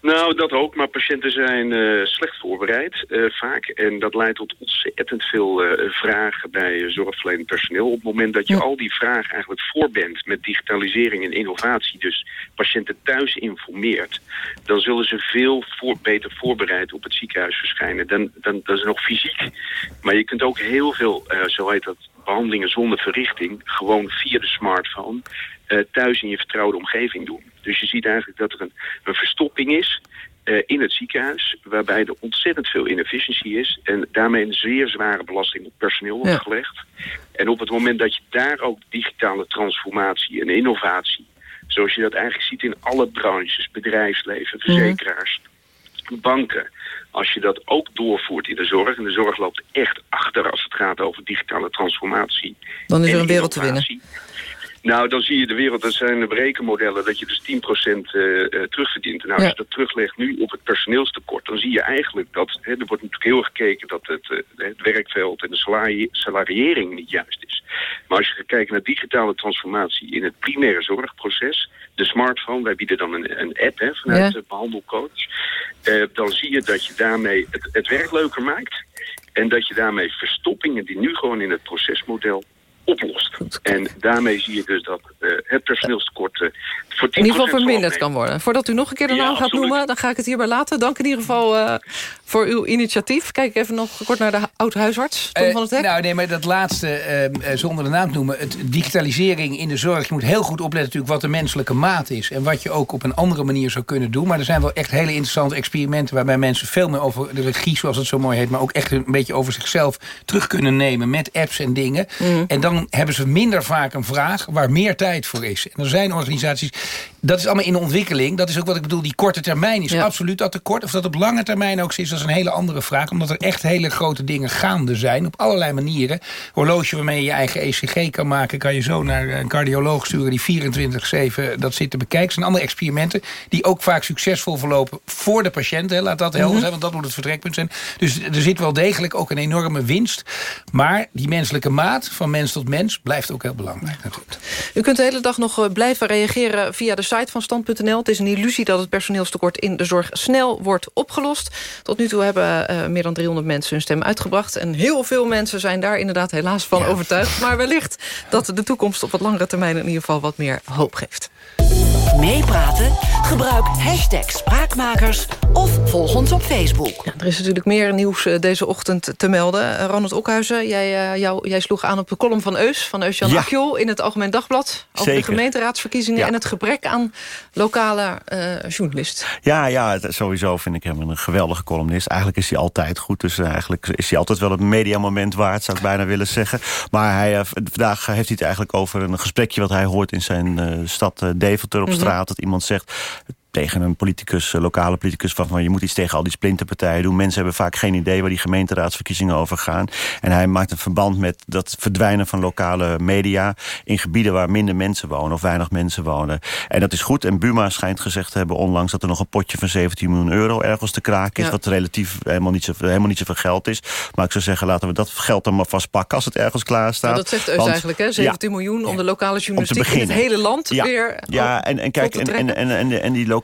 Nou, dat ook. Maar patiënten zijn eh, slecht voorbereid eh, vaak. En dat leidt tot ontzettend veel eh, vragen bij uh, zorgverlenend personeel. Op het moment dat je al die vragen eigenlijk voor bent met digitalisering en innovatie, dus patiënten thuis informeert, dan zullen ze veel voor, beter voorbereid op het ziekenhuis verschijnen. Dan, dan, dat is nog fysiek. Maar je kunt ook heel veel, zo heet dat, behandelingen zonder verrichting, gewoon via de smartphone, thuis in je vertrouwde omgeving doen. Dus je ziet eigenlijk dat er een, een verstopping is uh, in het ziekenhuis... waarbij er ontzettend veel inefficiëntie is... en daarmee een zeer zware belasting op personeel wordt Ja. gelegd. En op het moment dat je daar ook digitale transformatie en innovatie... zoals je dat eigenlijk ziet in alle branches, bedrijfsleven, verzekeraars, banken... als je dat ook doorvoert in de zorg... en de zorg loopt echt achter als het gaat over digitale transformatie... Dan is er en een wereld te innovatie. Nou, dan zie je de wereld, dat zijn de berekenmodellen, dat je dus 10% eh, eh, terugverdient. Nou, Ja. als je dat teruglegt nu op het personeelstekort, dan zie je eigenlijk dat, hè, er wordt natuurlijk heel erg gekeken dat het, eh, het werkveld en de salari salariering niet juist is. Maar als je gaat kijken naar digitale transformatie in het primaire zorgproces, de smartphone, wij bieden dan een, een app hè, vanuit Ja. de behandelcoach, eh, dan zie je dat je daarmee het, het werk leuker maakt. En dat je daarmee verstoppingen die nu gewoon in het procesmodel oplost. En daarmee zie je dus dat eh, het personeelstekort eh, voor 10% In ieder geval verminderd kan worden. Voordat u nog een keer de Ja, naam gaat absoluut. noemen, dan ga ik het hierbij laten. Dank in ieder geval eh, voor uw initiatief. Kijk even nog kort naar de oud-huisarts, Tom van het Hek. nou, nee, maar dat laatste, eh, eh, zonder de naam te noemen... Het digitalisering in de zorg. Je moet heel goed opletten natuurlijk wat de menselijke maat is... en wat je ook op een andere manier zou kunnen doen. Maar er zijn wel echt hele interessante experimenten... waarbij mensen veel meer over de regie, zoals het zo mooi heet... maar ook echt een beetje over zichzelf terug kunnen nemen... met apps en dingen. Mm. En dan hebben ze minder vaak een vraag waar meer tijd voor is. En er zijn organisaties... Dat is allemaal in ontwikkeling. Dat is ook wat ik bedoel. Die korte termijn is absoluut dat tekort. Of dat op lange termijn ook is, dat is een hele andere vraag. Omdat er echt hele grote dingen gaande zijn. Op allerlei manieren. Horloge waarmee je je eigen ECG kan maken... kan je zo naar een cardioloog sturen die 24-7 dat zit te bekijken. Het zijn andere experimenten die ook vaak succesvol verlopen voor de patiënt. Hè. Laat dat helder Mhm. zijn, want dat moet het vertrekpunt zijn. Dus er zit wel degelijk ook een enorme winst. Maar die menselijke maat van mens tot mens blijft ook heel belangrijk. U kunt de hele dag nog eh, blijven reageren via de site van stand.nl. Het is een illusie dat het personeelstekort in de zorg snel wordt opgelost. Tot nu toe hebben eh, meer dan 300 mensen hun stem uitgebracht. En heel veel mensen zijn daar inderdaad helaas van overtuigd. Maar wellicht dat de toekomst op wat langere termijn... in ieder geval wat meer hoop geeft. Meepraten? Gebruik hashtag Spraakmakers of volg ons op Facebook. Ja, er is natuurlijk meer nieuws eh, deze ochtend te melden. Eh, Ronald Okhuizen, jij, eh, jou, jij sloeg aan op de column van Eus... van Eus-Jan Ja. Akjol in het Algemeen Dagblad... over Zeker. de gemeenteraadsverkiezingen... Ja. en het gebrek aan lokale eh journalist. Ja, ja, sowieso vind ik hem een geweldige columnist. Eigenlijk is hij altijd goed, dus eigenlijk is hij altijd wel het mediamoment waard, zou ik bijna willen zeggen. Maar hij, eh, vandaag heeft hij het eigenlijk over een gesprekje wat hij hoort in zijn eh, stad Deventer op Mhm. straat. Dat iemand zegt tegen een politicus, een lokale politicus... van, van je moet iets tegen al die splinterpartijen doen. Mensen hebben vaak geen idee waar die gemeenteraadsverkiezingen over gaan. En hij maakt een verband met dat verdwijnen van lokale media... in gebieden waar minder mensen wonen of weinig mensen wonen. En dat is goed. En Buma schijnt gezegd te hebben onlangs... dat er nog een potje van 17 miljoen euro ergens te kraken is... Ja. wat relatief helemaal niet, zo, helemaal niet zoveel geld is. Maar ik zou zeggen, laten we dat geld dan maar vast pakken... als het ergens klaar staat. Nou, dat zegt Eus eigenlijk, hè? 17 miljoen om de lokale journalistiek in het hele land Ja. weer Ja, en, en kijk, en, en, en, en die lokale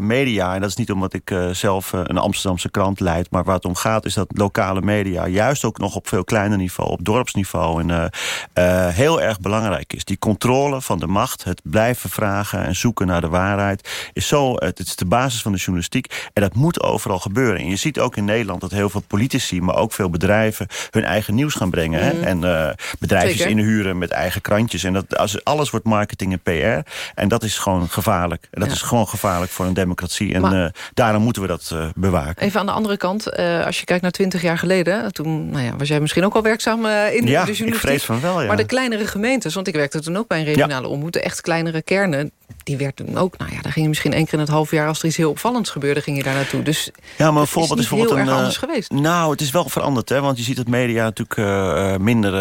media, en dat is niet omdat ik eh, zelf eh, een Amsterdamse krant leid, maar waar het om gaat is dat lokale media, juist ook nog op veel kleiner niveau, op dorpsniveau, en, eh, heel erg belangrijk is. Die controle van de macht, het blijven vragen en zoeken naar de waarheid, is zo, het, is de basis van de journalistiek en dat moet overal gebeuren. En je ziet ook in Nederland dat heel veel politici, maar ook veel bedrijven hun eigen nieuws gaan brengen. Hè? En eh, bedrijfjes Zeker. inhuren met eigen krantjes. En dat, als, alles wordt marketing en PR. En dat is gewoon gevaarlijk. En dat Ja. is gewoon gevaarlijk voor een democratie. En Maar- eh, daarom moeten we dat eh, bewaken. Even aan de andere kant, eh, als je kijkt naar 20 jaar geleden... toen nou ja, was jij misschien ook al werkzaam in Ja, de ik journalistiek. vrees van wel, ja. Maar de kleinere gemeentes, want ik werkte toen ook bij een regionale omroep... de echt kleinere kernen, die werden ook... nou ja, daar ging je misschien één keer in het half jaar... als er iets heel opvallends gebeurde, ging je daar naartoe. Dus Ja, maar voorbeeld is bijvoorbeeld heel een. erg eh, anders geweest. Nou, het is wel veranderd, hè? Want je ziet dat media natuurlijk eh, eh, minder.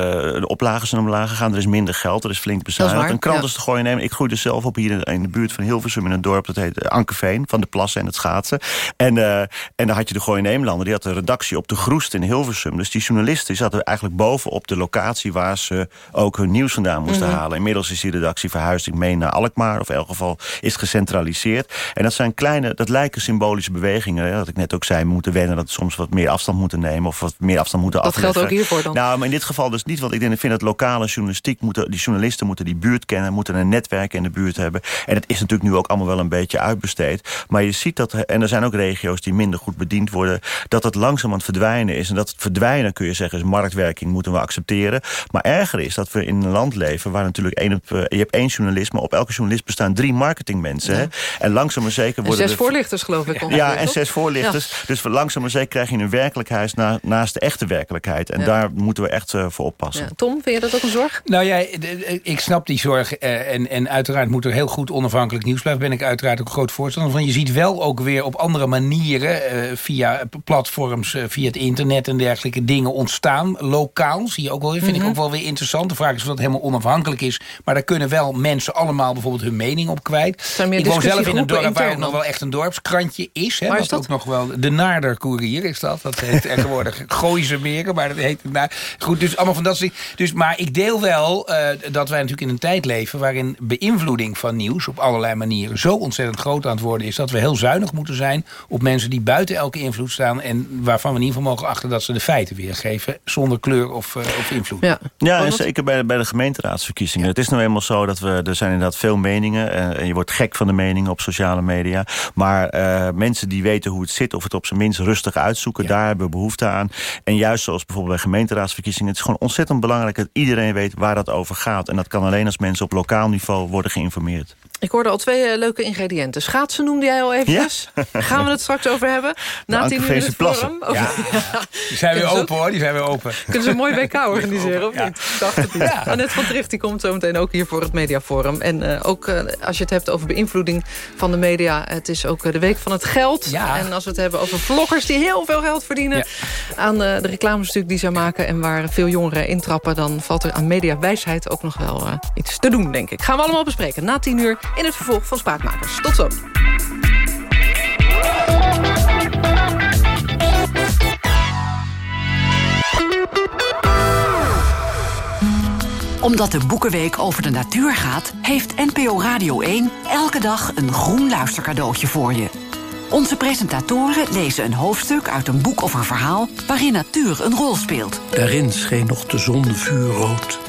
de oplagen zijn omlaag gegaan. Er is minder geld. Er is flink bezuinigd. Een krant ja. is te gooien nemen. Ik groeide zelf op hier in, de buurt van Hilversum in een dorp. Dat heet Ankerveen. Van de plassen en het schaatsen. En, eh, en dan had je de Gooi Neemlander. Die had een redactie op de Groest in Hilversum. Dus die journalisten zaten eigenlijk boven op de locatie waar ze ook hun nieuws vandaan moesten Mhm. halen. Inmiddels is die redactie verhuisd, ik meen, naar Alkmaar of elk geval is gecentraliseerd. En dat zijn kleine, dat lijken symbolische bewegingen. Hè, dat ik net ook zei, we moeten wennen dat we soms wat meer afstand moeten nemen... of wat meer afstand moeten Dat afleggen. geldt ook hiervoor dan? Nou, maar in dit geval dus niet, want ik, denk, ik vind dat lokale journalistiek... Moeten, die journalisten moeten die buurt kennen, moeten een netwerk in de buurt hebben. En het is natuurlijk nu ook allemaal wel een beetje uitbesteed. Maar je ziet dat, en er zijn ook regio's die minder goed bediend worden... dat het langzaam aan het verdwijnen is. En dat het verdwijnen, kun je zeggen, is marktwerking, moeten we accepteren. Maar erger is dat we in een land leven waar natuurlijk één op, eh, je hebt één journalist... maar op elke journalist bestaan drie marketingmensen. Hè? En langzaam maar zeker En worden... zes de- voorlichters, geloof ik. ja, en zes voorlichters. Dus langzaam maar zeker krijg je een werkelijkheid na- naast de echte werkelijkheid. En Ja. daar moeten we echt eh, voor oppassen. Ja. Tom, vind je dat ook een zorg? Nou ja, ik snap die zorg. eh, en, en uiteraard moet er heel goed onafhankelijk nieuws blijven. Ben ik uiteraard ook een groot voorstander van. Je ziet wel ook weer op andere manieren... eh, via platforms, eh, via het internet en dergelijke dingen ontstaan. Lokaal, zie je ook wel weer. Vind Mhm. ik ook wel weer interessant. De vraag is of dat helemaal onafhankelijk is. Maar daar kunnen wel mensen allemaal bijvoorbeeld hun mening op kwijt. Ik woon zelf in een dorp waar ook intern nog wel echt een dorpskrantje is. Hè, Waar wat is dat? ook nog wel de Naarder Courier is dat. Dat heet tegenwoordig Gooise Meren, maar dat heet het na. Goed, dus allemaal van dat soort. Dus, maar ik deel wel eh, dat wij natuurlijk in een tijd leven... waarin beïnvloeding van nieuws op allerlei manieren... zo ontzettend groot aan het worden is... dat we heel zuinig moeten zijn op mensen die buiten elke invloed staan... en waarvan we in ieder geval mogen achten dat ze de feiten weergeven... zonder kleur of, eh, of invloed. Ja. Ja, en zeker bij, de- bij de gemeenteraadsverkiezingen. Het is nou eenmaal zo dat we, er zijn inderdaad veel meningen. Eh, en je wordt gek van de meningen op sociale media. Maar eh, mensen die weten hoe het zit, of het op zijn minst rustig uitzoeken, daar hebben we behoefte aan. En juist zoals bijvoorbeeld bij gemeenteraadsverkiezingen, het is gewoon ontzettend belangrijk dat iedereen weet waar dat over gaat. En dat kan alleen als mensen op lokaal niveau worden geïnformeerd. Ik hoorde al twee eh, leuke ingrediënten. Schaatsen noemde jij al eventjes. Gaan we het straks over hebben. Na tien uur in het forum. Over- Ja. Die zijn weer ze open hoor, die zijn weer open. Kunnen ze een mooi WK organiseren, of Ja. niet? Ik dacht het niet. Ja. Annette van Tricht die komt zo meteen ook hier voor het Mediaforum. En eh, ook eh, als je het hebt over beïnvloeding van de media... het is ook de week van het geld. Ja. En als we het hebben over vloggers die heel veel geld verdienen... aan eh, de reclames die zij maken... en waar veel jongeren intrappen... dan valt er aan mediawijsheid ook nog wel iets te doen, denk ik. Gaan we allemaal bespreken na tien uur in het vervolg van Spraakmakers. Tot zo. Omdat de Boekenweek over de natuur gaat... heeft NPO Radio 1 elke dag een groen luistercadeautje voor je. Onze presentatoren lezen een hoofdstuk uit een boek of een verhaal... waarin natuur een rol speelt. Daarin scheen nog de zon vuurrood.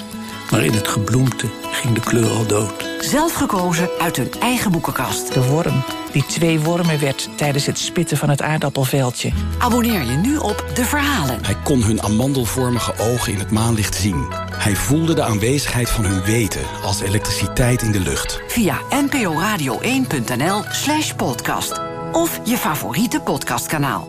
Maar in het gebloemte ging de kleur al dood. Zelf gekozen uit hun eigen boekenkast. De worm die twee wormen werd tijdens het spitten van het aardappelveldje. Abonneer je nu op De Verhalen. Hij kon hun amandelvormige ogen in het maanlicht zien. Hij voelde de aanwezigheid van hun weten als elektriciteit in de lucht. Via nporadio1.nl slash podcast. Of je favoriete podcastkanaal.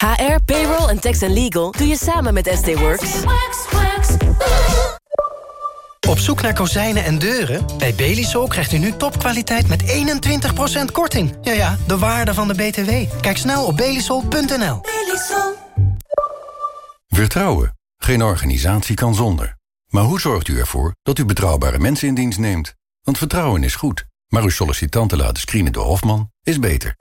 HR, payroll en tax and legal doe je samen met SD Works. Op zoek naar kozijnen en deuren? Bij Belisol krijgt u nu topkwaliteit met 21% korting. Ja ja, de waarde van de BTW. Kijk snel op belisol.nl. Vertrouwen. Geen organisatie kan zonder. Maar hoe zorgt u ervoor dat u betrouwbare mensen in dienst neemt? Want vertrouwen is goed, maar uw sollicitanten laten screenen door Hofman is beter.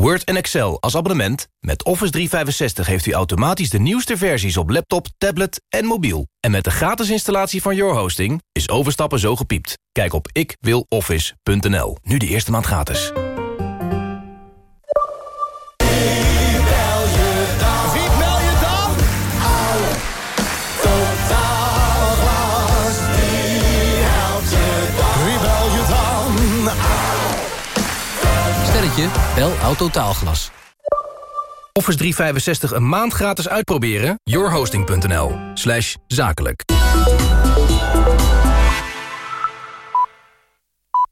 Word en Excel als abonnement. Met Office 365 heeft u automatisch de nieuwste versies op laptop, tablet en mobiel. En met de gratis installatie van Your Hosting is overstappen zo gepiept. Kijk op ikwiloffice.nl. Nu de eerste maand gratis. Bel Autotaalglas. Office 365 een maand gratis uitproberen? yourhosting.nl zakelijk.